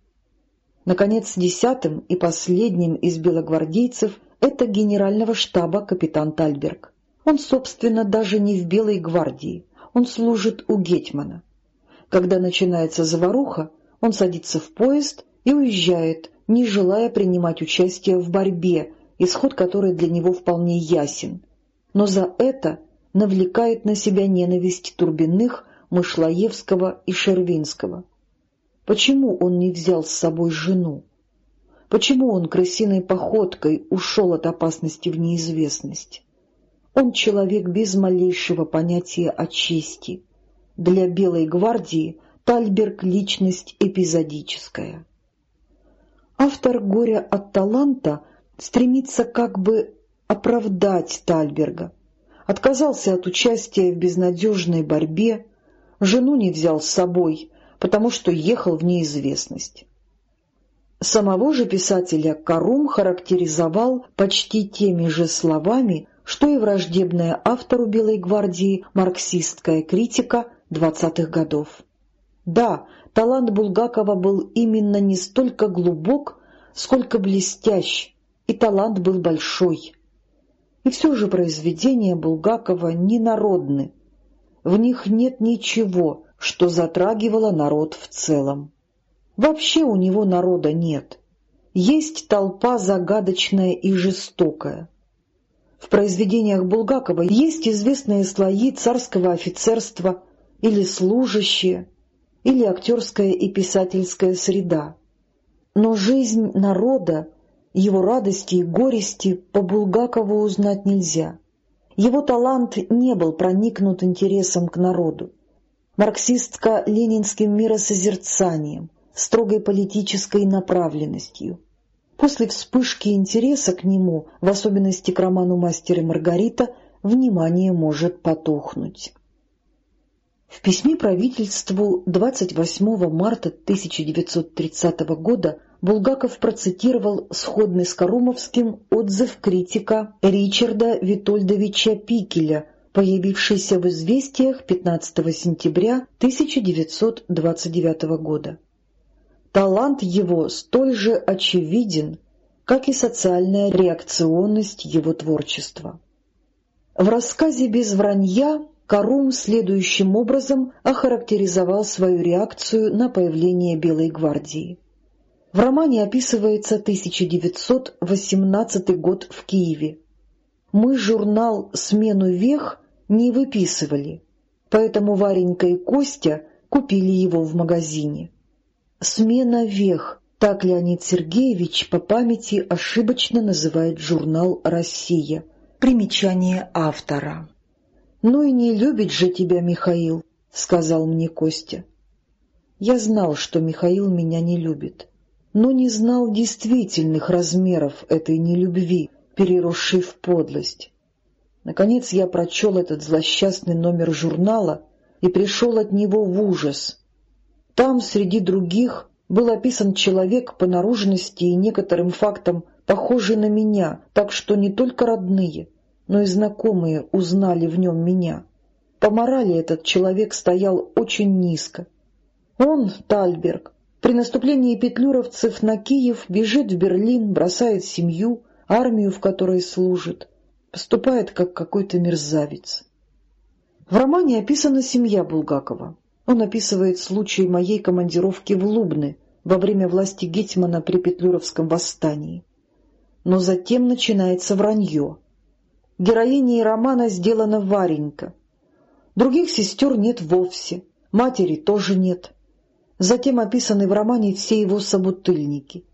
Наконец, десятым и последним из белогвардейцев это генерального штаба капитан Тальберг. Он, собственно, даже не в Белой гвардии, он служит у Гетмана. Когда начинается заваруха, он садится в поезд и уезжает, не желая принимать участие в борьбе, исход которой для него вполне ясен. Но за это навлекает на себя ненависть Турбиных, Мышлоевского и Шервинского. Почему он не взял с собой жену? Почему он крысиной походкой ушел от опасности в неизвестность? Он человек без малейшего понятия о чести. Для Белой гвардии Тальберг — личность эпизодическая. Автор «Горя от таланта» стремится как бы оправдать Тальберга. Отказался от участия в безнадежной борьбе, жену не взял с собой, потому что ехал в неизвестность. Самого же писателя Карум характеризовал почти теми же словами, что и враждебная автору Белой гвардии марксистская критика двадцатых годов. Да, талант Булгакова был именно не столько глубок, сколько блестящ, и талант был большой. И все же произведения Булгакова не народны. В них нет ничего, что затрагивало народ в целом. Вообще у него народа нет. Есть толпа загадочная и жестокая. В произведениях Булгакова есть известные слои царского офицерства или служащие, или актерская и писательская среда. Но жизнь народа, его радости и горести по Булгакову узнать нельзя. Его талант не был проникнут интересом к народу марксистско-ленинским миросозерцанием, строгой политической направленностью. После вспышки интереса к нему, в особенности к роману «Мастер и Маргарита», внимание может потухнуть. В письме правительству 28 марта 1930 года Булгаков процитировал сходный с Карумовским отзыв критика Ричарда Витольдовича Пикеля появившийся в «Известиях» 15 сентября 1929 года. Талант его столь же очевиден, как и социальная реакционность его творчества. В рассказе «Без вранья» Карум следующим образом охарактеризовал свою реакцию на появление Белой гвардии. В романе описывается 1918 год в Киеве. Мы журнал «Смену вех» не выписывали, поэтому Варенька и Костя купили его в магазине. «Смена вех» — так Леонид Сергеевич по памяти ошибочно называет журнал «Россия». Примечание автора. «Ну и не любит же тебя Михаил», — сказал мне Костя. Я знал, что Михаил меня не любит, но не знал действительных размеров этой нелюбви, переросшей в подлость. Наконец я прочел этот злосчастный номер журнала и пришел от него в ужас. Там, среди других, был описан человек по наружности и некоторым фактам, похожий на меня, так что не только родные, но и знакомые узнали в нем меня. По морали этот человек стоял очень низко. Он, Тальберг, при наступлении петлюровцев на Киев бежит в Берлин, бросает семью, армию, в которой служит, поступает как какой-то мерзавец. В романе описана семья Булгакова. Он описывает случай моей командировки в Лубны во время власти Гетмана при Петлюровском восстании. Но затем начинается вранье. Героиней романа сделана Варенька. Других сестер нет вовсе, матери тоже нет. Затем описаны в романе все его собутыльники.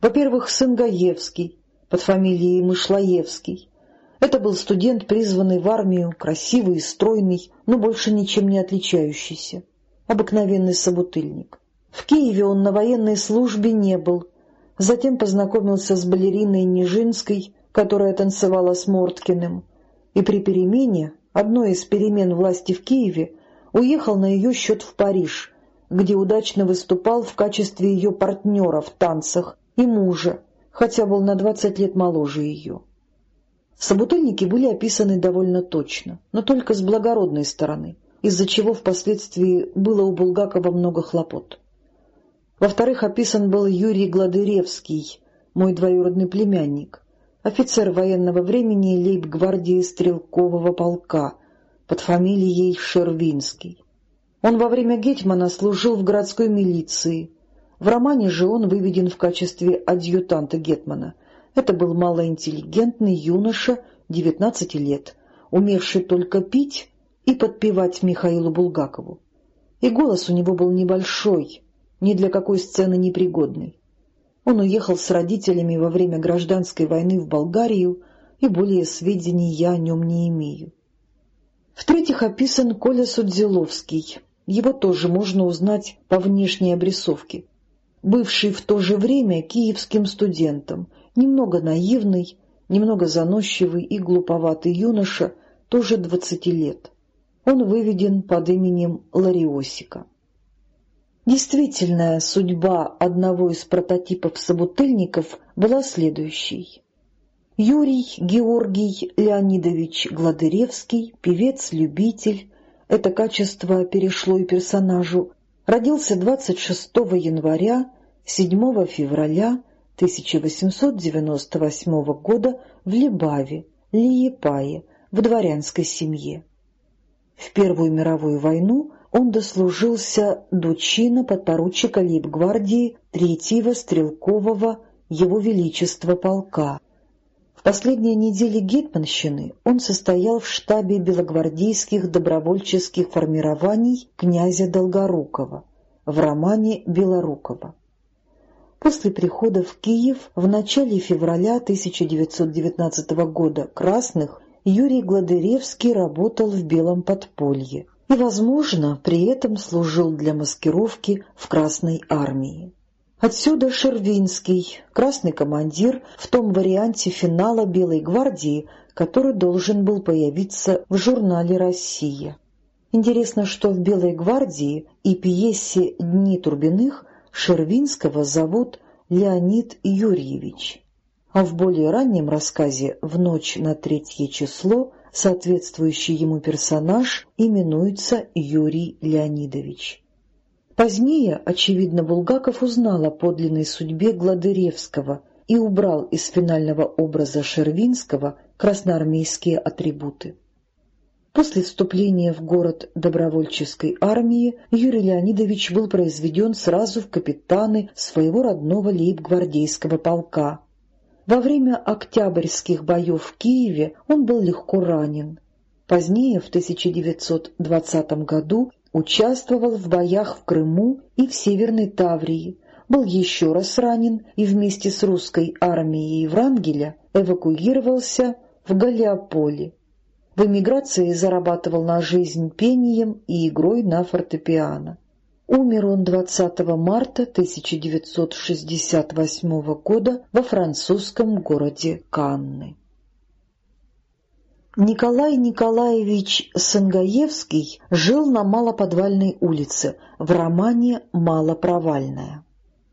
Во-первых, сын Гаевский, под фамилией Мышлоевский. Это был студент, призванный в армию, красивый и стройный, но больше ничем не отличающийся. Обыкновенный собутыльник. В Киеве он на военной службе не был. Затем познакомился с балериной Нижинской, которая танцевала с Морткиным, и при перемене, одной из перемен власти в Киеве, уехал на ее счет в Париж, где удачно выступал в качестве ее партнера в танцах и мужа, хотя был на двадцать лет моложе ее. Собутыльники были описаны довольно точно, но только с благородной стороны, из-за чего впоследствии было у Булгакова много хлопот. Во-вторых, описан был Юрий Гладыревский, мой двоюродный племянник, офицер военного времени лейб-гвардии стрелкового полка под фамилией Шервинский. Он во время Гетьмана служил в городской милиции. В романе же он выведен в качестве адъютанта Гетмана — это был малоинтеллигентный юноша, 19 лет, умевший только пить и подпевать Михаилу Булгакову. И голос у него был небольшой, ни для какой сцены непригодный. Он уехал с родителями во время гражданской войны в Болгарию, и более сведений я о нем не имею. В-третьих, описан Коля Судзиловский. Его тоже можно узнать по внешней обрисовке. Бывший в то же время киевским студентом, Немного наивный, немного заносчивый и глуповатый юноша, тоже двадцати лет. Он выведен под именем Лариосика. Действительная судьба одного из прототипов собутыльников была следующей. Юрий Георгий Леонидович Гладыревский, певец-любитель, это качество перешло и персонажу, родился 26 января, 7 февраля 1898 года в Либаве, Лиепае, в дворянской семье. В Первую мировую войну он дослужился до чина подпоручика лейб-гвардии третьего стрелкового Его Величества полка. Последние недели гетманщины он состоял в штабе белогвардейских добровольческих формирований князя Долгорукова в романе Белорукова. После прихода в Киев в начале февраля 1919 года красных Юрий Гладыревский работал в Белом подполье и, возможно, при этом служил для маскировки в Красной армии. Отсюда Шервинский, красный командир, в том варианте финала Белой гвардии, который должен был появиться в журнале «Россия». Интересно, что в «Белой гвардии» и пьесе «Дни Турбиных» Шервинского зовут Леонид Юрьевич, а в более раннем рассказе «В ночь на третье число» соответствующий ему персонаж именуется Юрий Леонидович. Позднее, очевидно, Булгаков узнал о подлинной судьбе Гладыревского и убрал из финального образа Шервинского красноармейские атрибуты. После вступления в город добровольческой армии Юрий Леонидович был произведен сразу в капитаны своего родного лейб-гвардейского полка. Во время октябрьских боев в Киеве он был легко ранен. Позднее, в 1920 году, участвовал в боях в Крыму и в Северной Таврии, был еще раз ранен и вместе с русской армией Врангеля эвакуировался в Галиополе. В эмиграции зарабатывал на жизнь пением и игрой на фортепиано. Умер он 20 марта 1968 года во французском городе Канны. Николай Николаевич Сангаевский жил на Малоподвальной улице в романе «Малопровальная».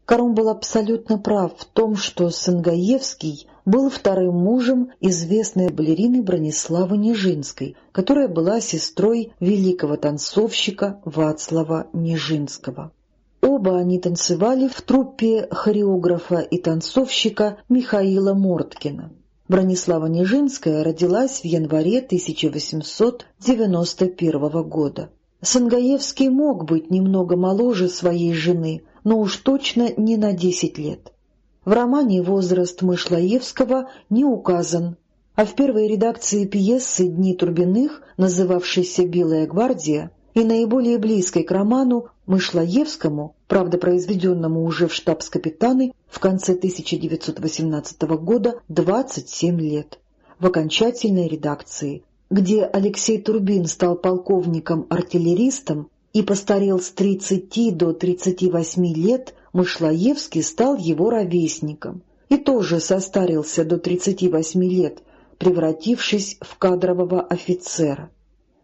Карум был абсолютно прав в том, что Сангаевский был вторым мужем известной балерины Брониславы Нижинской, которая была сестрой великого танцовщика Вацлава Нижинского. Оба они танцевали в труппе хореографа и танцовщика Михаила Морткина. Бронислава Нижинская родилась в январе 1891 года. Сангаевский мог быть немного моложе своей жены, но уж точно не на десять лет. В романе возраст Мышлоевского не указан, а в первой редакции пьесы «Дни Турбиных», называвшейся «Белая гвардия», и наиболее близкой к роману Мышлоевскому, правда произведенному уже в штабс-капитаны в конце 1918 года 27 лет, в окончательной редакции, где Алексей Турбин стал полковником-артиллеристом и постарел с 30 до 38 лет, Мышлоевский стал его ровесником и тоже состарился до 38 лет, превратившись в кадрового офицера.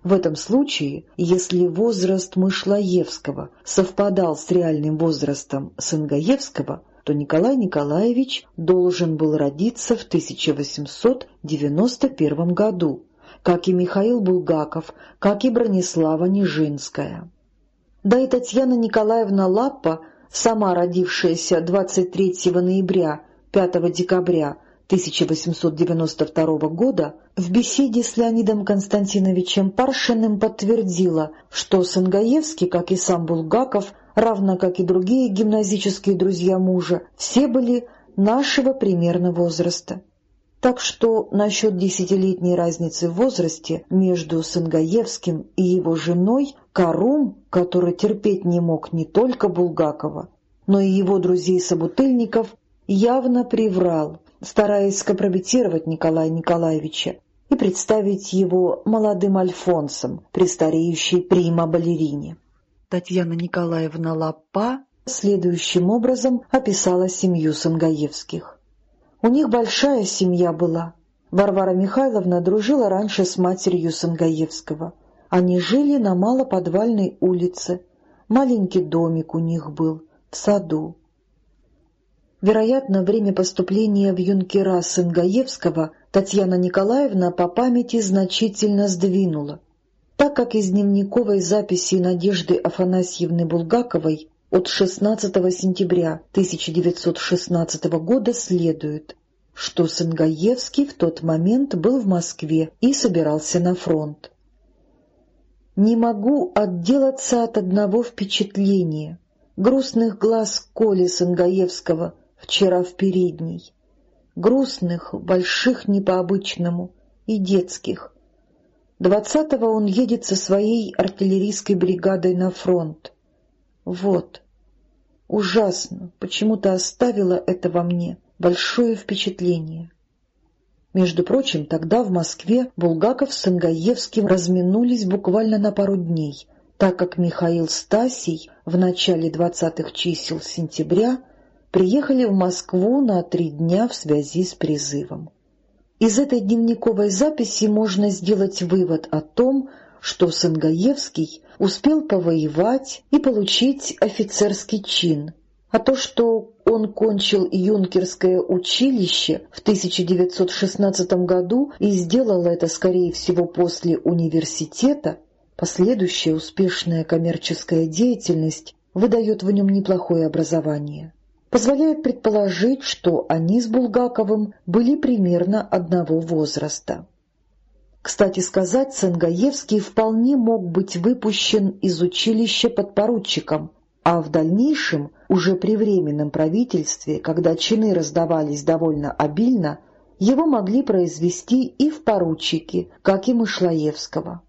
В этом случае, если возраст Мышлоевского совпадал с реальным возрастом Сынгаевского, то Николай Николаевич должен был родиться в 1891 году, как и Михаил Булгаков, как и Бронислава Нижинская. Да и Татьяна Николаевна Лаппа, сама родившаяся 23 ноября 5 декабря 1892 года, в беседе с Леонидом Константиновичем Паршиным подтвердила, что Сангаевский, как и сам Булгаков, равно как и другие гимназические друзья мужа, все были нашего примерно возраста. Так что насчет десятилетней разницы в возрасте между Сангаевским и его женой Карум, который терпеть не мог не только Булгакова, но и его друзей-собутыльников, явно приврал, стараясь скомпрометировать Николая Николаевича и представить его молодым Альфонсом, престареющей прима-балерине. Татьяна Николаевна Лапа следующим образом описала семью Сангаевских. У них большая семья была. Варвара Михайловна дружила раньше с матерью Сангаевского. Они жили на малоподвальной улице. Маленький домик у них был, в саду. Вероятно, время поступления в юнкера Сынгаевского Татьяна Николаевна по памяти значительно сдвинула, так как из дневниковой записи Надежды Афанасьевны Булгаковой от 16 сентября 1916 года следует, что Сынгаевский в тот момент был в Москве и собирался на фронт. «Не могу отделаться от одного впечатления» грустных глаз Коли Сангаевского вчера в передней, грустных, больших не по-обычному и детских. Двадцатого он едет со своей артиллерийской бригадой на фронт. Вот. Ужасно, почему-то оставило это во мне большое впечатление. Между прочим, тогда в Москве Булгаков с Ангаевским разминулись буквально на пару дней, так как Михаил Стасий в начале двадцатых чисел сентября приехали в Москву на три дня в связи с призывом. Из этой дневниковой записи можно сделать вывод о том, что Сангаевский успел повоевать и получить офицерский чин, а то, что он кончил юнкерское училище в 1916 году и сделал это, скорее всего, после университета, последующая успешная коммерческая деятельность выдает в нем неплохое образование позволяет предположить, что они с Булгаковым были примерно одного возраста. Кстати сказать, Ценгаевский вполне мог быть выпущен из училища подпоручиком, а в дальнейшем, уже при Временном правительстве, когда чины раздавались довольно обильно, его могли произвести и в поручики, как и Мышлоевского.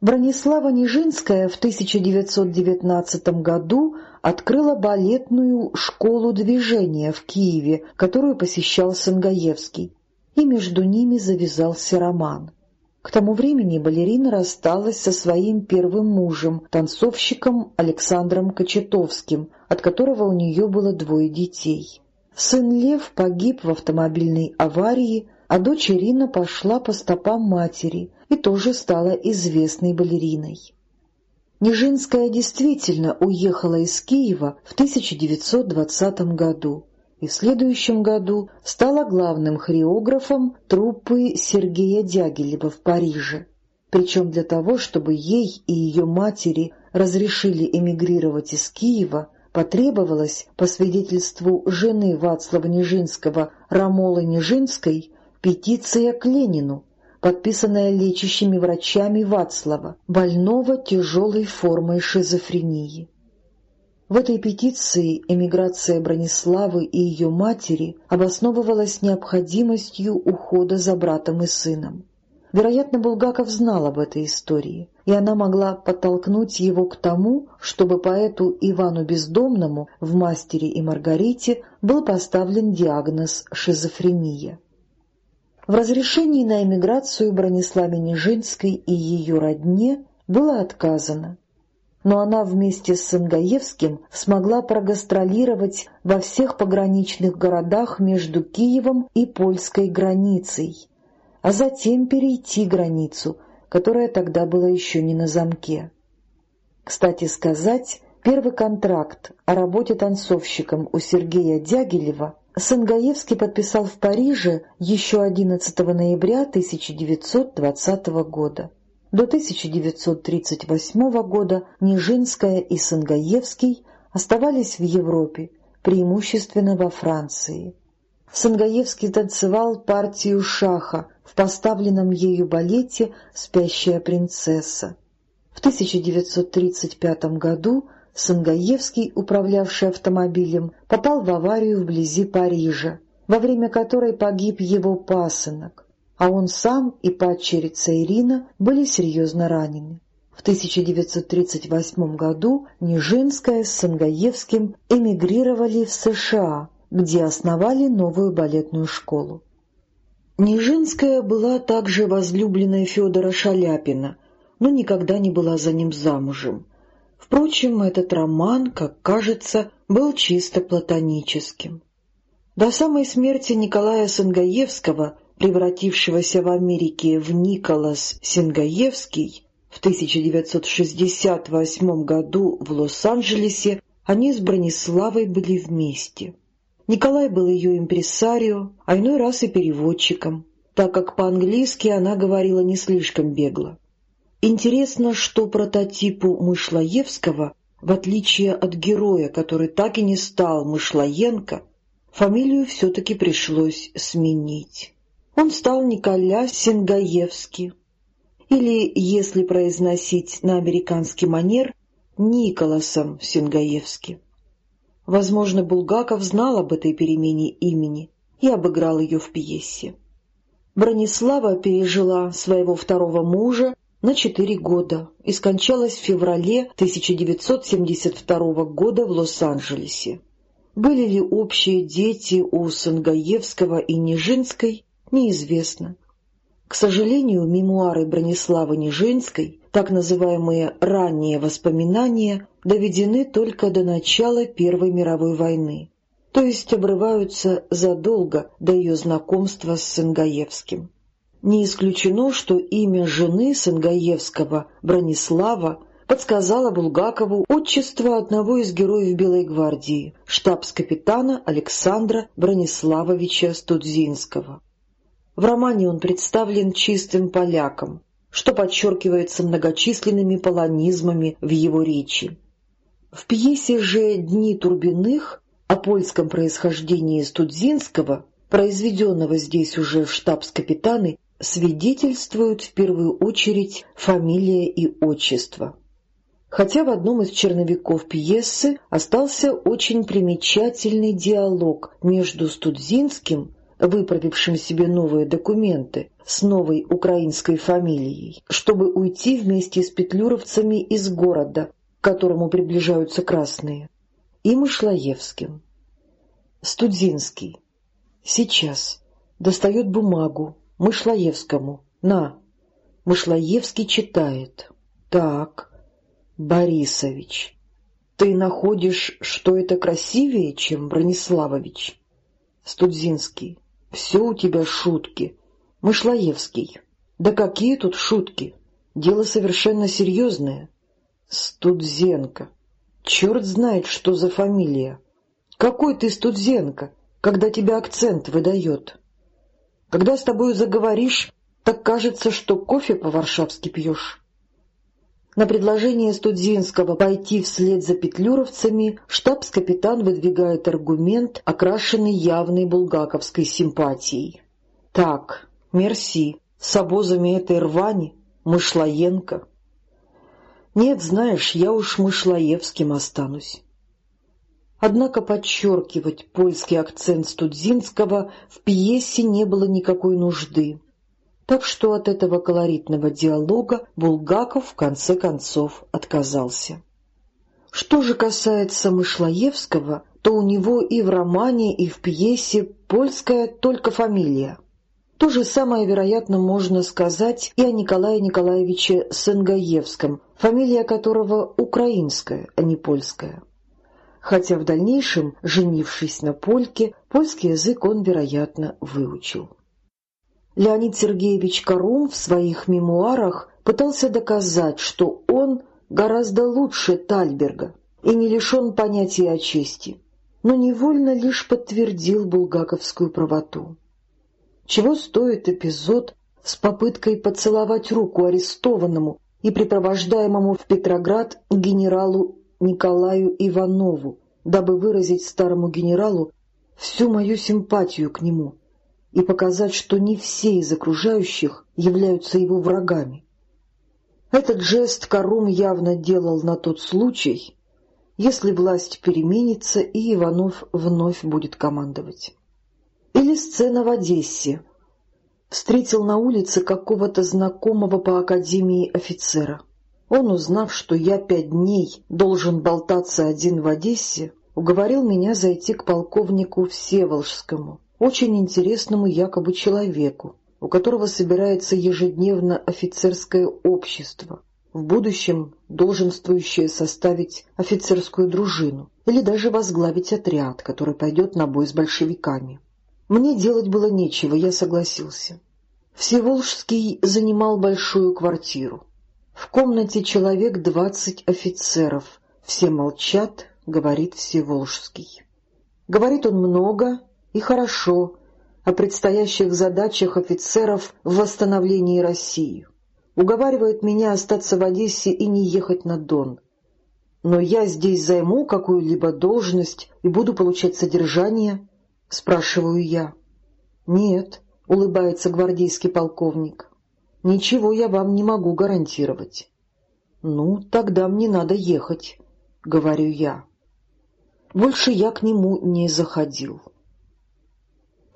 Бронислава Нижинская в 1919 году открыла балетную школу движения в Киеве, которую посещал Сангаевский, и между ними завязался роман. К тому времени балерина рассталась со своим первым мужем, танцовщиком Александром Кочетовским, от которого у нее было двое детей. Сын Лев погиб в автомобильной аварии, а дочь Ирина пошла по стопам матери и тоже стала известной балериной. Нижинская действительно уехала из Киева в 1920 году и в следующем году стала главным хореографом труппы Сергея Дягилева в Париже. Причем для того, чтобы ей и ее матери разрешили эмигрировать из Киева, потребовалось, по свидетельству жены Вацлава Нижинского, Рамолы Нижинской, петиция к Ленину, подписанная лечащими врачами Вацлава, больного тяжелой формой шизофрении. В этой петиции эмиграция Брониславы и ее матери обосновывалась необходимостью ухода за братом и сыном. Вероятно, Булгаков знал об этой истории, и она могла подтолкнуть его к тому, чтобы поэту Ивану Бездомному в «Мастере и Маргарите» был поставлен диагноз «шизофрения». В разрешении на эмиграцию Брониславе Нижинской и ее родне было отказано, но она вместе с Сангаевским смогла прогастролировать во всех пограничных городах между Киевом и польской границей, а затем перейти границу, которая тогда была еще не на замке. Кстати сказать, первый контракт о работе танцовщиком у Сергея Дягилева Сангаевский подписал в Париже еще 11 ноября 1920 года. До 1938 года Нижинская и Сангаевский оставались в Европе, преимущественно во Франции. Сангаевский танцевал партию Шаха в поставленном ею балете «Спящая принцесса». В 1935 году Сангаевский, управлявший автомобилем, попал в аварию вблизи Парижа, во время которой погиб его пасынок, а он сам и падчерица Ирина были серьезно ранены. В 1938 году Нижинская с Сангаевским эмигрировали в США, где основали новую балетную школу. Нижинская была также возлюбленной Федора Шаляпина, но никогда не была за ним замужем. Впрочем, этот роман, как кажется, был чисто платоническим. До самой смерти Николая Сангаевского, превратившегося в Америке в Николас Сингаевский, в 1968 году в Лос-Анджелесе они с Брониславой были вместе. Николай был ее импресарио, а иной раз и переводчиком, так как по-английски она говорила не слишком бегло. Интересно, что прототипу Мышлоевского, в отличие от героя, который так и не стал Мышлоенко, фамилию все-таки пришлось сменить. Он стал Николя Сингаевский, или, если произносить на американский манер, Николасом Сингаевски. Возможно, Булгаков знал об этой перемене имени и обыграл ее в пьесе. Бронислава пережила своего второго мужа на четыре года и скончалась в феврале 1972 года в Лос-Анджелесе. Были ли общие дети у Сангаевского и Нижинской, неизвестно. К сожалению, мемуары Брониславы Нижинской, так называемые «ранние воспоминания», доведены только до начала Первой мировой войны, то есть обрываются задолго до ее знакомства с Сангаевским. Не исключено, что имя жены Сангаевского, Бронислава, подсказала Булгакову отчество одного из героев Белой гвардии, штабс-капитана Александра Брониславовича Студзинского. В романе он представлен чистым поляком, что подчеркивается многочисленными полонизмами в его речи. В пьесе же «Дни Турбиных» о польском происхождении Студзинского, произведенного здесь уже в штабс-капитаны, свидетельствуют в первую очередь фамилия и отчество. Хотя в одном из черновиков пьесы остался очень примечательный диалог между Студзинским, выправившим себе новые документы, с новой украинской фамилией, чтобы уйти вместе с петлюровцами из города, к которому приближаются красные, и Мышлоевским. Студзинский. Сейчас. Достает бумагу, Мышлоевскому. На. Мышлоевский читает. Так. Борисович. Ты находишь, что это красивее, чем Брониславович? Студзинский. Все у тебя шутки. Мышлоевский. Да какие тут шутки? Дело совершенно серьезное. Студзенко. Черт знает, что за фамилия. Какой ты Студзенко, когда тебя акцент выдает? Когда с тобой заговоришь, так кажется, что кофе по-варшавски пьешь. На предложение Студзинского пойти вслед за петлюровцами штабс-капитан выдвигает аргумент, окрашенный явной булгаковской симпатией. «Так, мерси, с обозами этой рвани, Мышлоенко». «Нет, знаешь, я уж Мышлоевским останусь». Однако подчеркивать польский акцент Студзинского в пьесе не было никакой нужды. так что от этого колоритного диалога Булгаков в конце концов отказался. Что же касается Мышлоевского, то у него и в романе, и в пьесе польская только фамилия. То же самое, вероятно, можно сказать и о Николае Николаевиче Сенгаевском, фамилия которого украинская, а не польская. Хотя в дальнейшем, женившись на польке, польский язык он, вероятно, выучил. Леонид Сергеевич Карум в своих мемуарах пытался доказать, что он гораздо лучше Тальберга и не лишен понятия о чести, но невольно лишь подтвердил булгаковскую правоту. Чего стоит эпизод с попыткой поцеловать руку арестованному и припровождаемому в Петроград генералу Николаю Иванову, дабы выразить старому генералу всю мою симпатию к нему и показать, что не все из окружающих являются его врагами. Этот жест Карум явно делал на тот случай, если власть переменится и Иванов вновь будет командовать. Или сцена в Одессе. Встретил на улице какого-то знакомого по академии офицера. Он, узнав, что я пять дней должен болтаться один в Одессе, уговорил меня зайти к полковнику Всеволжскому, очень интересному якобы человеку, у которого собирается ежедневно офицерское общество, в будущем долженствующее составить офицерскую дружину или даже возглавить отряд, который пойдет на бой с большевиками. Мне делать было нечего, я согласился. Всеволжский занимал большую квартиру. В комнате человек двадцать офицеров. Все молчат, говорит Всеволжский. Говорит он много и хорошо о предстоящих задачах офицеров в восстановлении России. Уговаривает меня остаться в Одессе и не ехать на Дон. Но я здесь займу какую-либо должность и буду получать содержание, — спрашиваю я. «Нет», — улыбается гвардейский полковник, — «ничего я вам не могу гарантировать». «Ну, тогда мне надо ехать», — говорю я. Больше я к нему не заходил.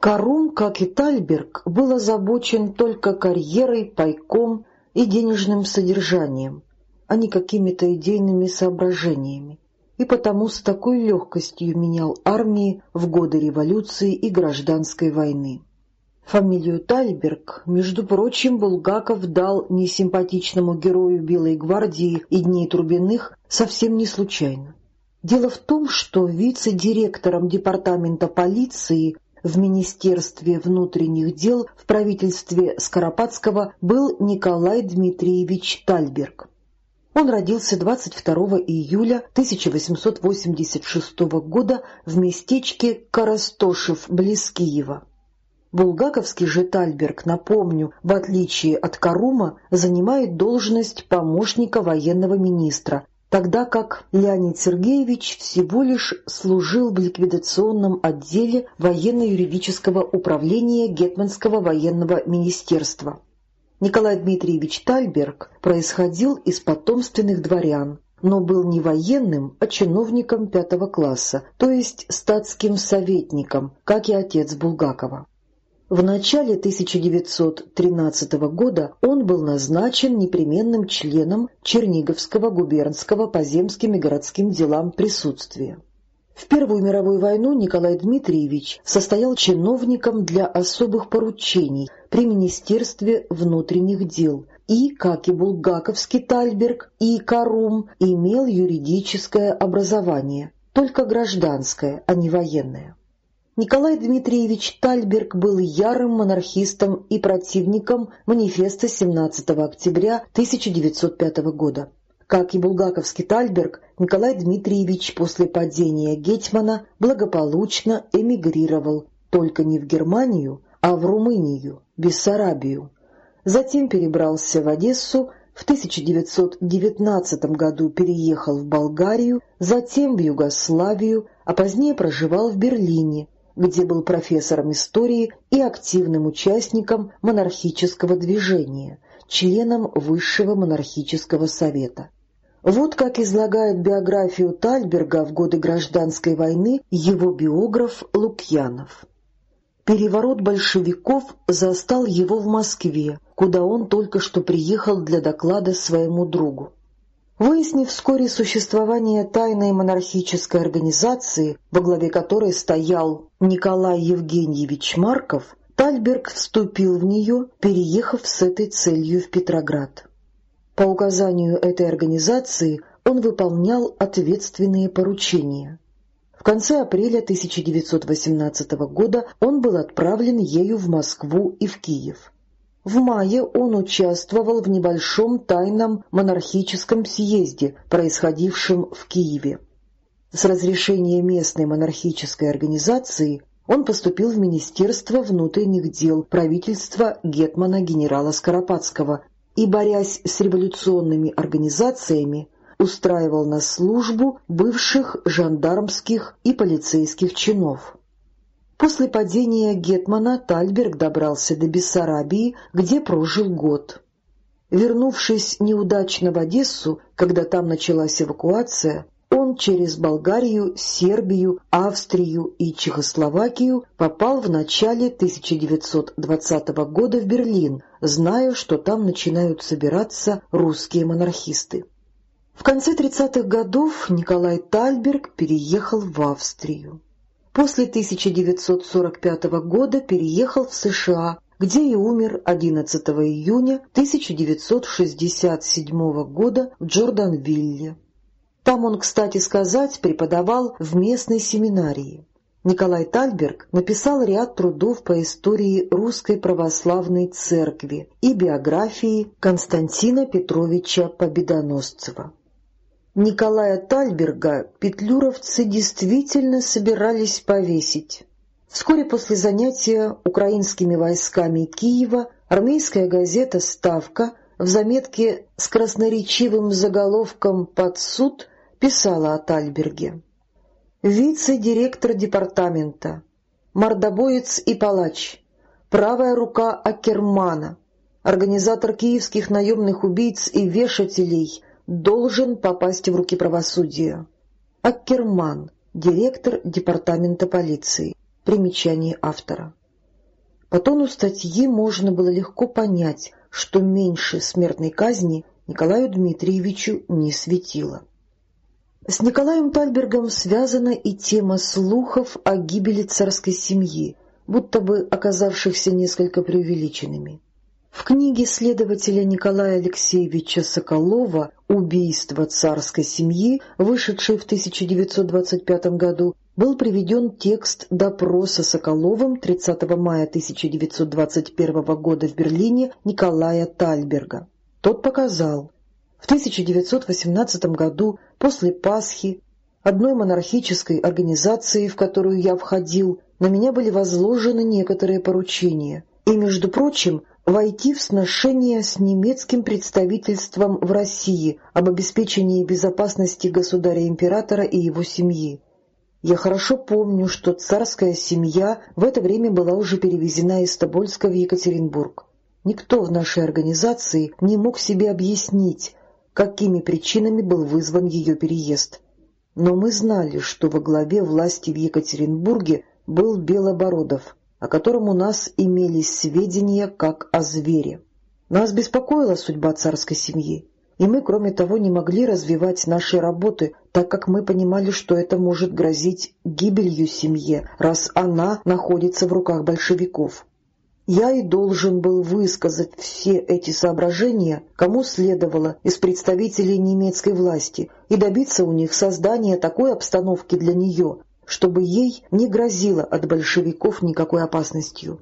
Карум, как и Тальберг, был озабочен только карьерой, пайком и денежным содержанием, а не какими-то идейными соображениями и потому с такой легкостью менял армии в годы революции и гражданской войны. Фамилию Тальберг, между прочим, Булгаков дал несимпатичному герою Белой гвардии и Дней Трубиных совсем не случайно. Дело в том, что вице-директором департамента полиции в Министерстве внутренних дел в правительстве Скоропадского был Николай Дмитриевич Тальберг. Он родился 22 июля 1886 года в местечке Коростошев, близ Киева. Булгаковский же Тальберг, напомню, в отличие от Карума, занимает должность помощника военного министра, тогда как Леонид Сергеевич всего лишь служил в ликвидационном отделе военно-юридического управления Гетманского военного министерства. Николай Дмитриевич Тальберг происходил из потомственных дворян, но был не военным, а чиновником пятого класса, то есть статским советником, как и отец Булгакова. В начале 1913 года он был назначен непременным членом Черниговского губернского по земским и городским делам присутствия. В Первую мировую войну Николай Дмитриевич состоял чиновником для особых поручений при Министерстве внутренних дел и, как и булгаковский Тальберг и Карум, имел юридическое образование, только гражданское, а не военное. Николай Дмитриевич Тальберг был ярым монархистом и противником манифеста 17 октября 1905 года. Как и булгаковский Тальберг, Николай Дмитриевич после падения Гетьмана благополучно эмигрировал, только не в Германию, а в Румынию, Бессарабию. Затем перебрался в Одессу, в 1919 году переехал в Болгарию, затем в Югославию, а позднее проживал в Берлине, где был профессором истории и активным участником монархического движения, членом Высшего монархического совета. Вот как излагает биографию Тальберга в годы гражданской войны его биограф Лукьянов. Переворот большевиков застал его в Москве, куда он только что приехал для доклада своему другу. Выяснив вскоре существование тайной монархической организации, во главе которой стоял Николай Евгеньевич Марков, Тальберг вступил в нее, переехав с этой целью в Петроград. По указанию этой организации он выполнял ответственные поручения. В конце апреля 1918 года он был отправлен ею в Москву и в Киев. В мае он участвовал в небольшом тайном монархическом съезде, происходившем в Киеве. С разрешения местной монархической организации он поступил в Министерство внутренних дел правительства гетмана генерала Скоропадского и, борясь с революционными организациями, устраивал на службу бывших жандармских и полицейских чинов. После падения Гетмана Тальберг добрался до Бессарабии, где прожил год. Вернувшись неудачно в Одессу, когда там началась эвакуация, он через Болгарию, Сербию, Австрию и Чехословакию попал в начале 1920 года в Берлин, зная, что там начинают собираться русские монархисты. В конце 30-х годов Николай Тальберг переехал в Австрию. После 1945 года переехал в США, где и умер 11 июня 1967 года в Джорданвилле. Там он, кстати сказать, преподавал в местной семинарии. Николай Тальберг написал ряд трудов по истории Русской Православной Церкви и биографии Константина Петровича Победоносцева. Николая Тальберга петлюровцы действительно собирались повесить. Вскоре после занятия украинскими войсками Киева армейская газета «Ставка» в заметке с красноречивым заголовком «Под суд» писала о Тальберге. Вице-директор департамента, мордобоец и палач, правая рука Акермана, организатор киевских наемных убийц и вешателей – должен попасть в руки правосудия. Аккерман, директор департамента полиции. Примечание автора. По тону статьи можно было легко понять, что меньше смертной казни Николаю Дмитриевичу не светило. С Николаем Тальбергом связана и тема слухов о гибели царской семьи, будто бы оказавшихся несколько преувеличенными. В книге следователя Николая Алексеевича Соколова «Убийство царской семьи», вышедшей в 1925 году, был приведен текст допроса Соколовым 30 мая 1921 года в Берлине Николая Тальберга. Тот показал, в 1918 году, после Пасхи, одной монархической организации, в которую я входил, на меня были возложены некоторые поручения. И, между прочим, войти в сношение с немецким представительством в России об обеспечении безопасности государя-императора и его семьи. Я хорошо помню, что царская семья в это время была уже перевезена из Тобольска в Екатеринбург. Никто в нашей организации не мог себе объяснить, какими причинами был вызван ее переезд. Но мы знали, что во главе власти в Екатеринбурге был Белобородов – о котором у нас имелись сведения как о звере. Нас беспокоила судьба царской семьи, и мы, кроме того, не могли развивать наши работы, так как мы понимали, что это может грозить гибелью семье, раз она находится в руках большевиков. Я и должен был высказать все эти соображения, кому следовало из представителей немецкой власти, и добиться у них создания такой обстановки для нее, чтобы ей не грозило от большевиков никакой опасностью.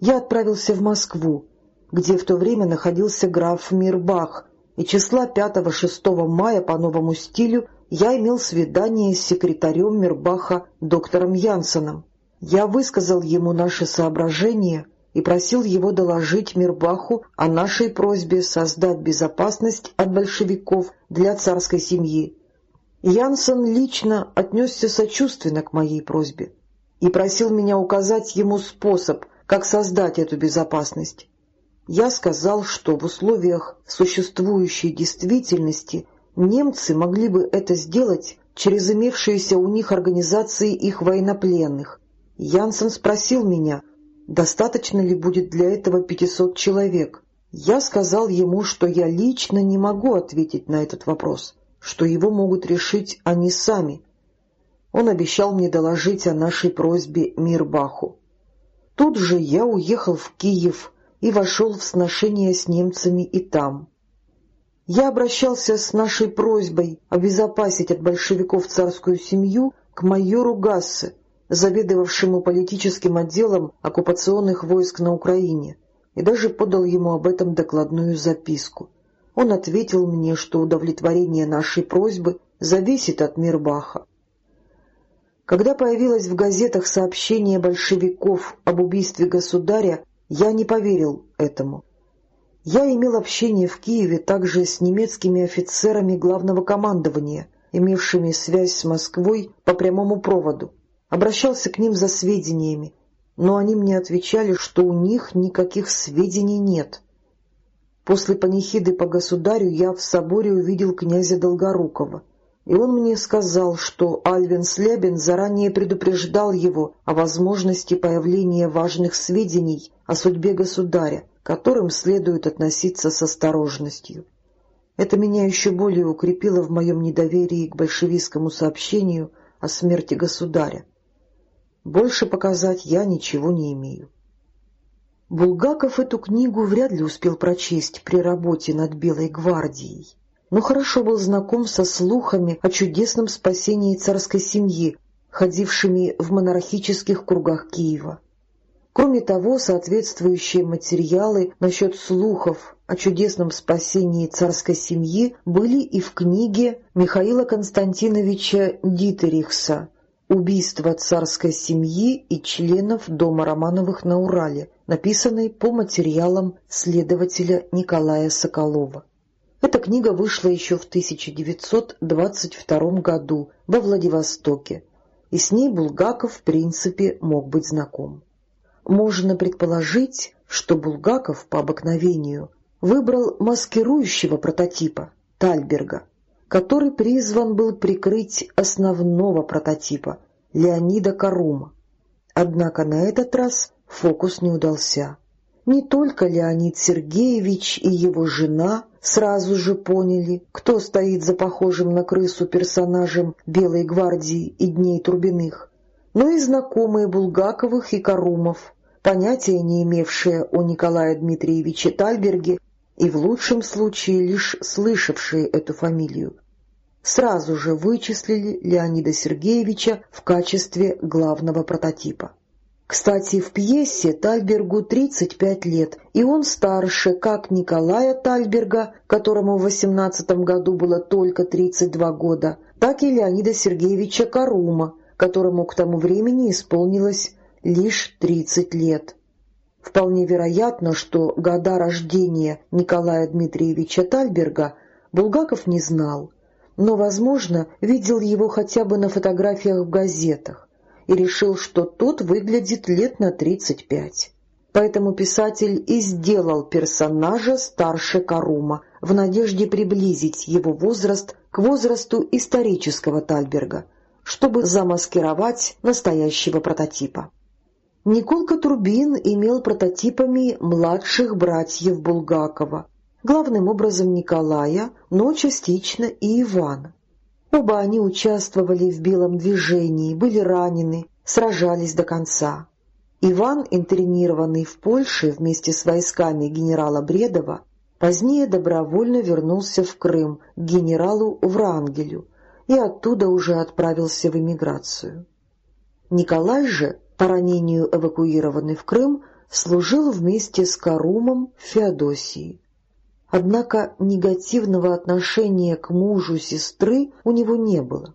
Я отправился в Москву, где в то время находился граф Мирбах, и числа 5-6 мая по новому стилю я имел свидание с секретарем Мирбаха доктором Янсеном. Я высказал ему наши соображения и просил его доложить Мирбаху о нашей просьбе создать безопасность от большевиков для царской семьи Янсен лично отнесся сочувственно к моей просьбе и просил меня указать ему способ, как создать эту безопасность. Я сказал, что в условиях существующей действительности немцы могли бы это сделать через имевшиеся у них организации их военнопленных. Янсен спросил меня, достаточно ли будет для этого 500 человек. Я сказал ему, что я лично не могу ответить на этот вопрос, что его могут решить они сами. Он обещал мне доложить о нашей просьбе Мирбаху. Тут же я уехал в Киев и вошел в сношение с немцами и там. Я обращался с нашей просьбой обезопасить от большевиков царскую семью к майору Гассе, заведовавшему политическим отделом оккупационных войск на Украине, и даже подал ему об этом докладную записку. Он ответил мне, что удовлетворение нашей просьбы зависит от Мирбаха. Когда появилось в газетах сообщение большевиков об убийстве государя, я не поверил этому. Я имел общение в Киеве также с немецкими офицерами главного командования, имевшими связь с Москвой по прямому проводу. Обращался к ним за сведениями, но они мне отвечали, что у них никаких сведений нет. После панихиды по государю я в соборе увидел князя Долгорукова, и он мне сказал, что Альвин Слябин заранее предупреждал его о возможности появления важных сведений о судьбе государя, которым следует относиться с осторожностью. Это меня еще более укрепило в моем недоверии к большевистскому сообщению о смерти государя. Больше показать я ничего не имею. Булгаков эту книгу вряд ли успел прочесть при работе над Белой гвардией, но хорошо был знаком со слухами о чудесном спасении царской семьи, ходившими в монархических кругах Киева. Кроме того, соответствующие материалы насчет слухов о чудесном спасении царской семьи были и в книге Михаила Константиновича Дитерихса «Убийство царской семьи и членов дома Романовых на Урале», написанной по материалам следователя Николая Соколова. Эта книга вышла еще в 1922 году во Владивостоке, и с ней Булгаков в принципе мог быть знаком. Можно предположить, что Булгаков по обыкновению выбрал маскирующего прототипа Тальберга, который призван был прикрыть основного прототипа Леонида Карума. Однако на этот раз фокус не удался. Не только Леонид Сергеевич и его жена сразу же поняли, кто стоит за похожим на крысу персонажем Белой гвардии и Дней Турбиных, но и знакомые Булгаковых и Карумов, понятия не имевшие о Николае Дмитриевиче Тальберге и в лучшем случае лишь слышавшие эту фамилию, сразу же вычислили Леонида Сергеевича в качестве главного прототипа. Кстати, в пьесе Тальбергу 35 лет, и он старше как Николая Тальберга, которому в 18 году было только 32 года, так и Леонида Сергеевича Карума, которому к тому времени исполнилось лишь 30 лет. Вполне вероятно, что года рождения Николая Дмитриевича Тальберга Булгаков не знал, но, возможно, видел его хотя бы на фотографиях в газетах и решил, что тот выглядит лет на 35. Поэтому писатель и сделал персонажа старше Карума в надежде приблизить его возраст к возрасту исторического Тальберга, чтобы замаскировать настоящего прототипа. Николка Турбин имел прототипами младших братьев Булгакова, главным образом Николая, но частично и Ивана. Оба они участвовали в белом движении, были ранены, сражались до конца. Иван, интернированный в Польше вместе с войсками генерала Бредова, позднее добровольно вернулся в Крым к генералу Врангелю и оттуда уже отправился в эмиграцию. Николай же по ранению эвакуированный в Крым, служил вместе с Карумом в Феодосии. Однако негативного отношения к мужу сестры у него не было.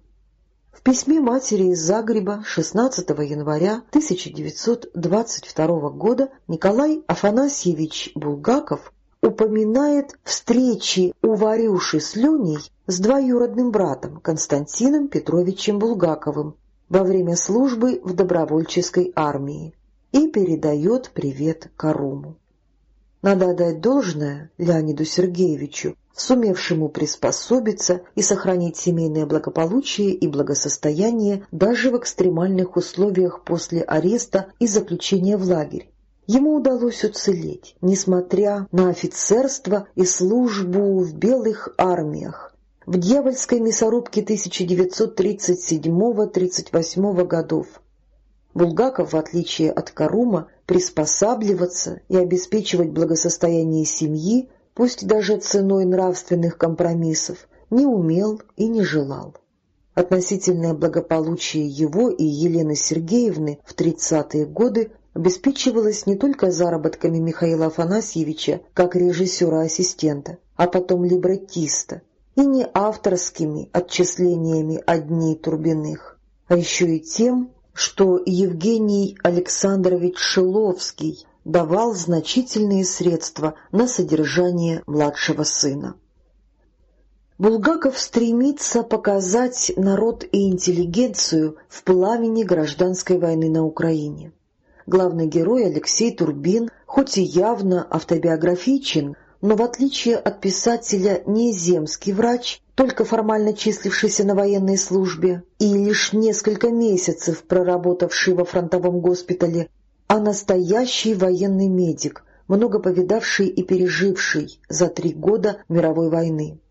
В письме матери из Загреба 16 января 1922 года Николай Афанасьевич Булгаков упоминает встречи у Варюши с Леней с двоюродным братом Константином Петровичем Булгаковым, во время службы в добровольческой армии и передает привет Каруму. Надо отдать должное Леониду Сергеевичу, сумевшему приспособиться и сохранить семейное благополучие и благосостояние даже в экстремальных условиях после ареста и заключения в лагерь. Ему удалось уцелеть, несмотря на офицерство и службу в белых армиях, в дьявольской мясорубке 1937-38 годов. Булгаков, в отличие от Карума, приспосабливаться и обеспечивать благосостояние семьи, пусть даже ценой нравственных компромиссов, не умел и не желал. Относительное благополучие его и Елены Сергеевны в 30-е годы обеспечивалось не только заработками Михаила Афанасьевича как режиссера-ассистента, а потом либреттиста, и не авторскими отчислениями одней Турбиных, а еще и тем, что Евгений Александрович Шиловский давал значительные средства на содержание младшего сына. Булгаков стремится показать народ и интеллигенцию в пламени гражданской войны на Украине. Главный герой Алексей Турбин, хоть и явно автобиографичен, но в отличие от писателя не земский врач, только формально числившийся на военной службе и лишь несколько месяцев проработавший во фронтовом госпитале, а настоящий военный медик, много повидавший и переживший за три года мировой войны.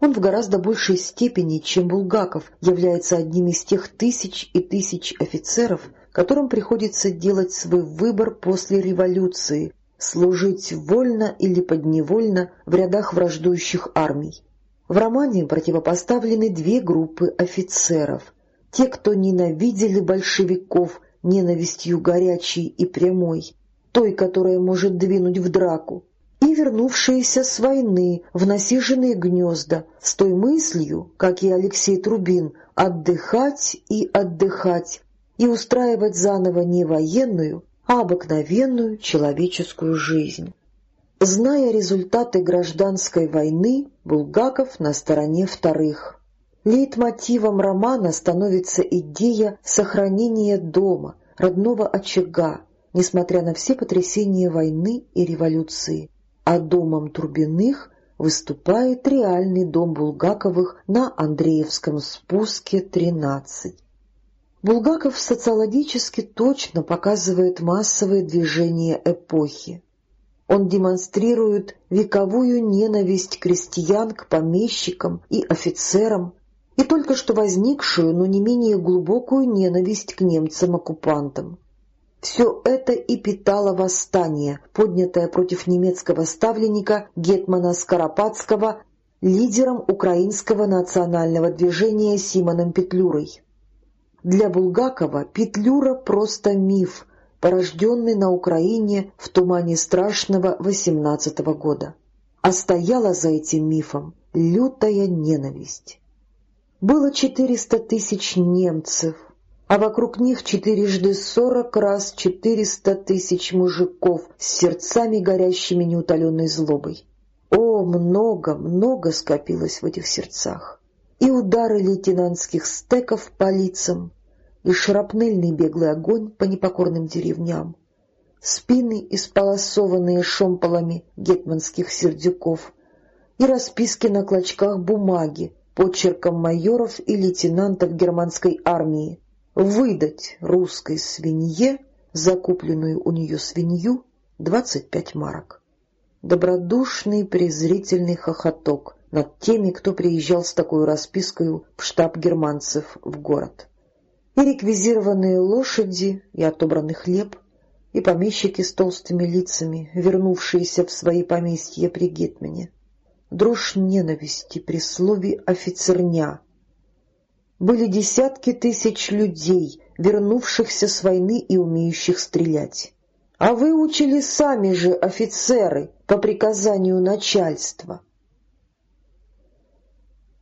Он в гораздо большей степени, чем Булгаков, является одним из тех тысяч и тысяч офицеров, которым приходится делать свой выбор после революции, служить вольно или подневольно в рядах враждующих армий. В романе противопоставлены две группы офицеров. Те, кто ненавидели большевиков ненавистью горячей и прямой, той, которая может двинуть в драку, и вернувшиеся с войны в насиженные гнезда с той мыслью, как и Алексей Трубин, отдыхать и отдыхать, и устраивать заново не военную, а обыкновенную человеческую жизнь. Зная результаты гражданской войны, Булгаков на стороне вторых. Лейтмотивом романа становится идея сохранения дома, родного очага, несмотря на все потрясения войны и революции а домом Турбиных выступает реальный дом Булгаковых на Андреевском спуске 13. Булгаков социологически точно показывает массовые движения эпохи. Он демонстрирует вековую ненависть крестьян к помещикам и офицерам и только что возникшую, но не менее глубокую ненависть к немцам-оккупантам. Все это и питало восстание, поднятое против немецкого ставленника Гетмана Скоропадского, лидером украинского национального движения Симоном Петлюрой. Для Булгакова Петлюра просто миф, порожденный на Украине в тумане страшного восемнадцатого года. А стояла за этим мифом лютая ненависть. Было четыреста тысяч немцев, а вокруг них четырежды сорок раз четыреста тысяч мужиков с сердцами горящими неутоленной злобой. О, много, много скопилось в этих сердцах. И удары лейтенантских стеков по лицам, и шрапнельный беглый огонь по непокорным деревням, спины, исполосованные шомполами гетманских сердюков, и расписки на клочках бумаги, почерком майоров и лейтенантов германской армии, выдать русской свинье закупленную у нее свинью двадцать пять марок. Добродушный презрительный хохоток над теми, кто приезжал с такой распиской в штаб германцев в город. И реквизированные лошади, и отобранный хлеб, и помещики с толстыми лицами, вернувшиеся в свои поместья при Гетмане. Дрожь ненависти при слове «офицерня», были десятки тысяч людей, вернувшихся с войны и умеющих стрелять. А выучили сами же офицеры по приказанию начальства.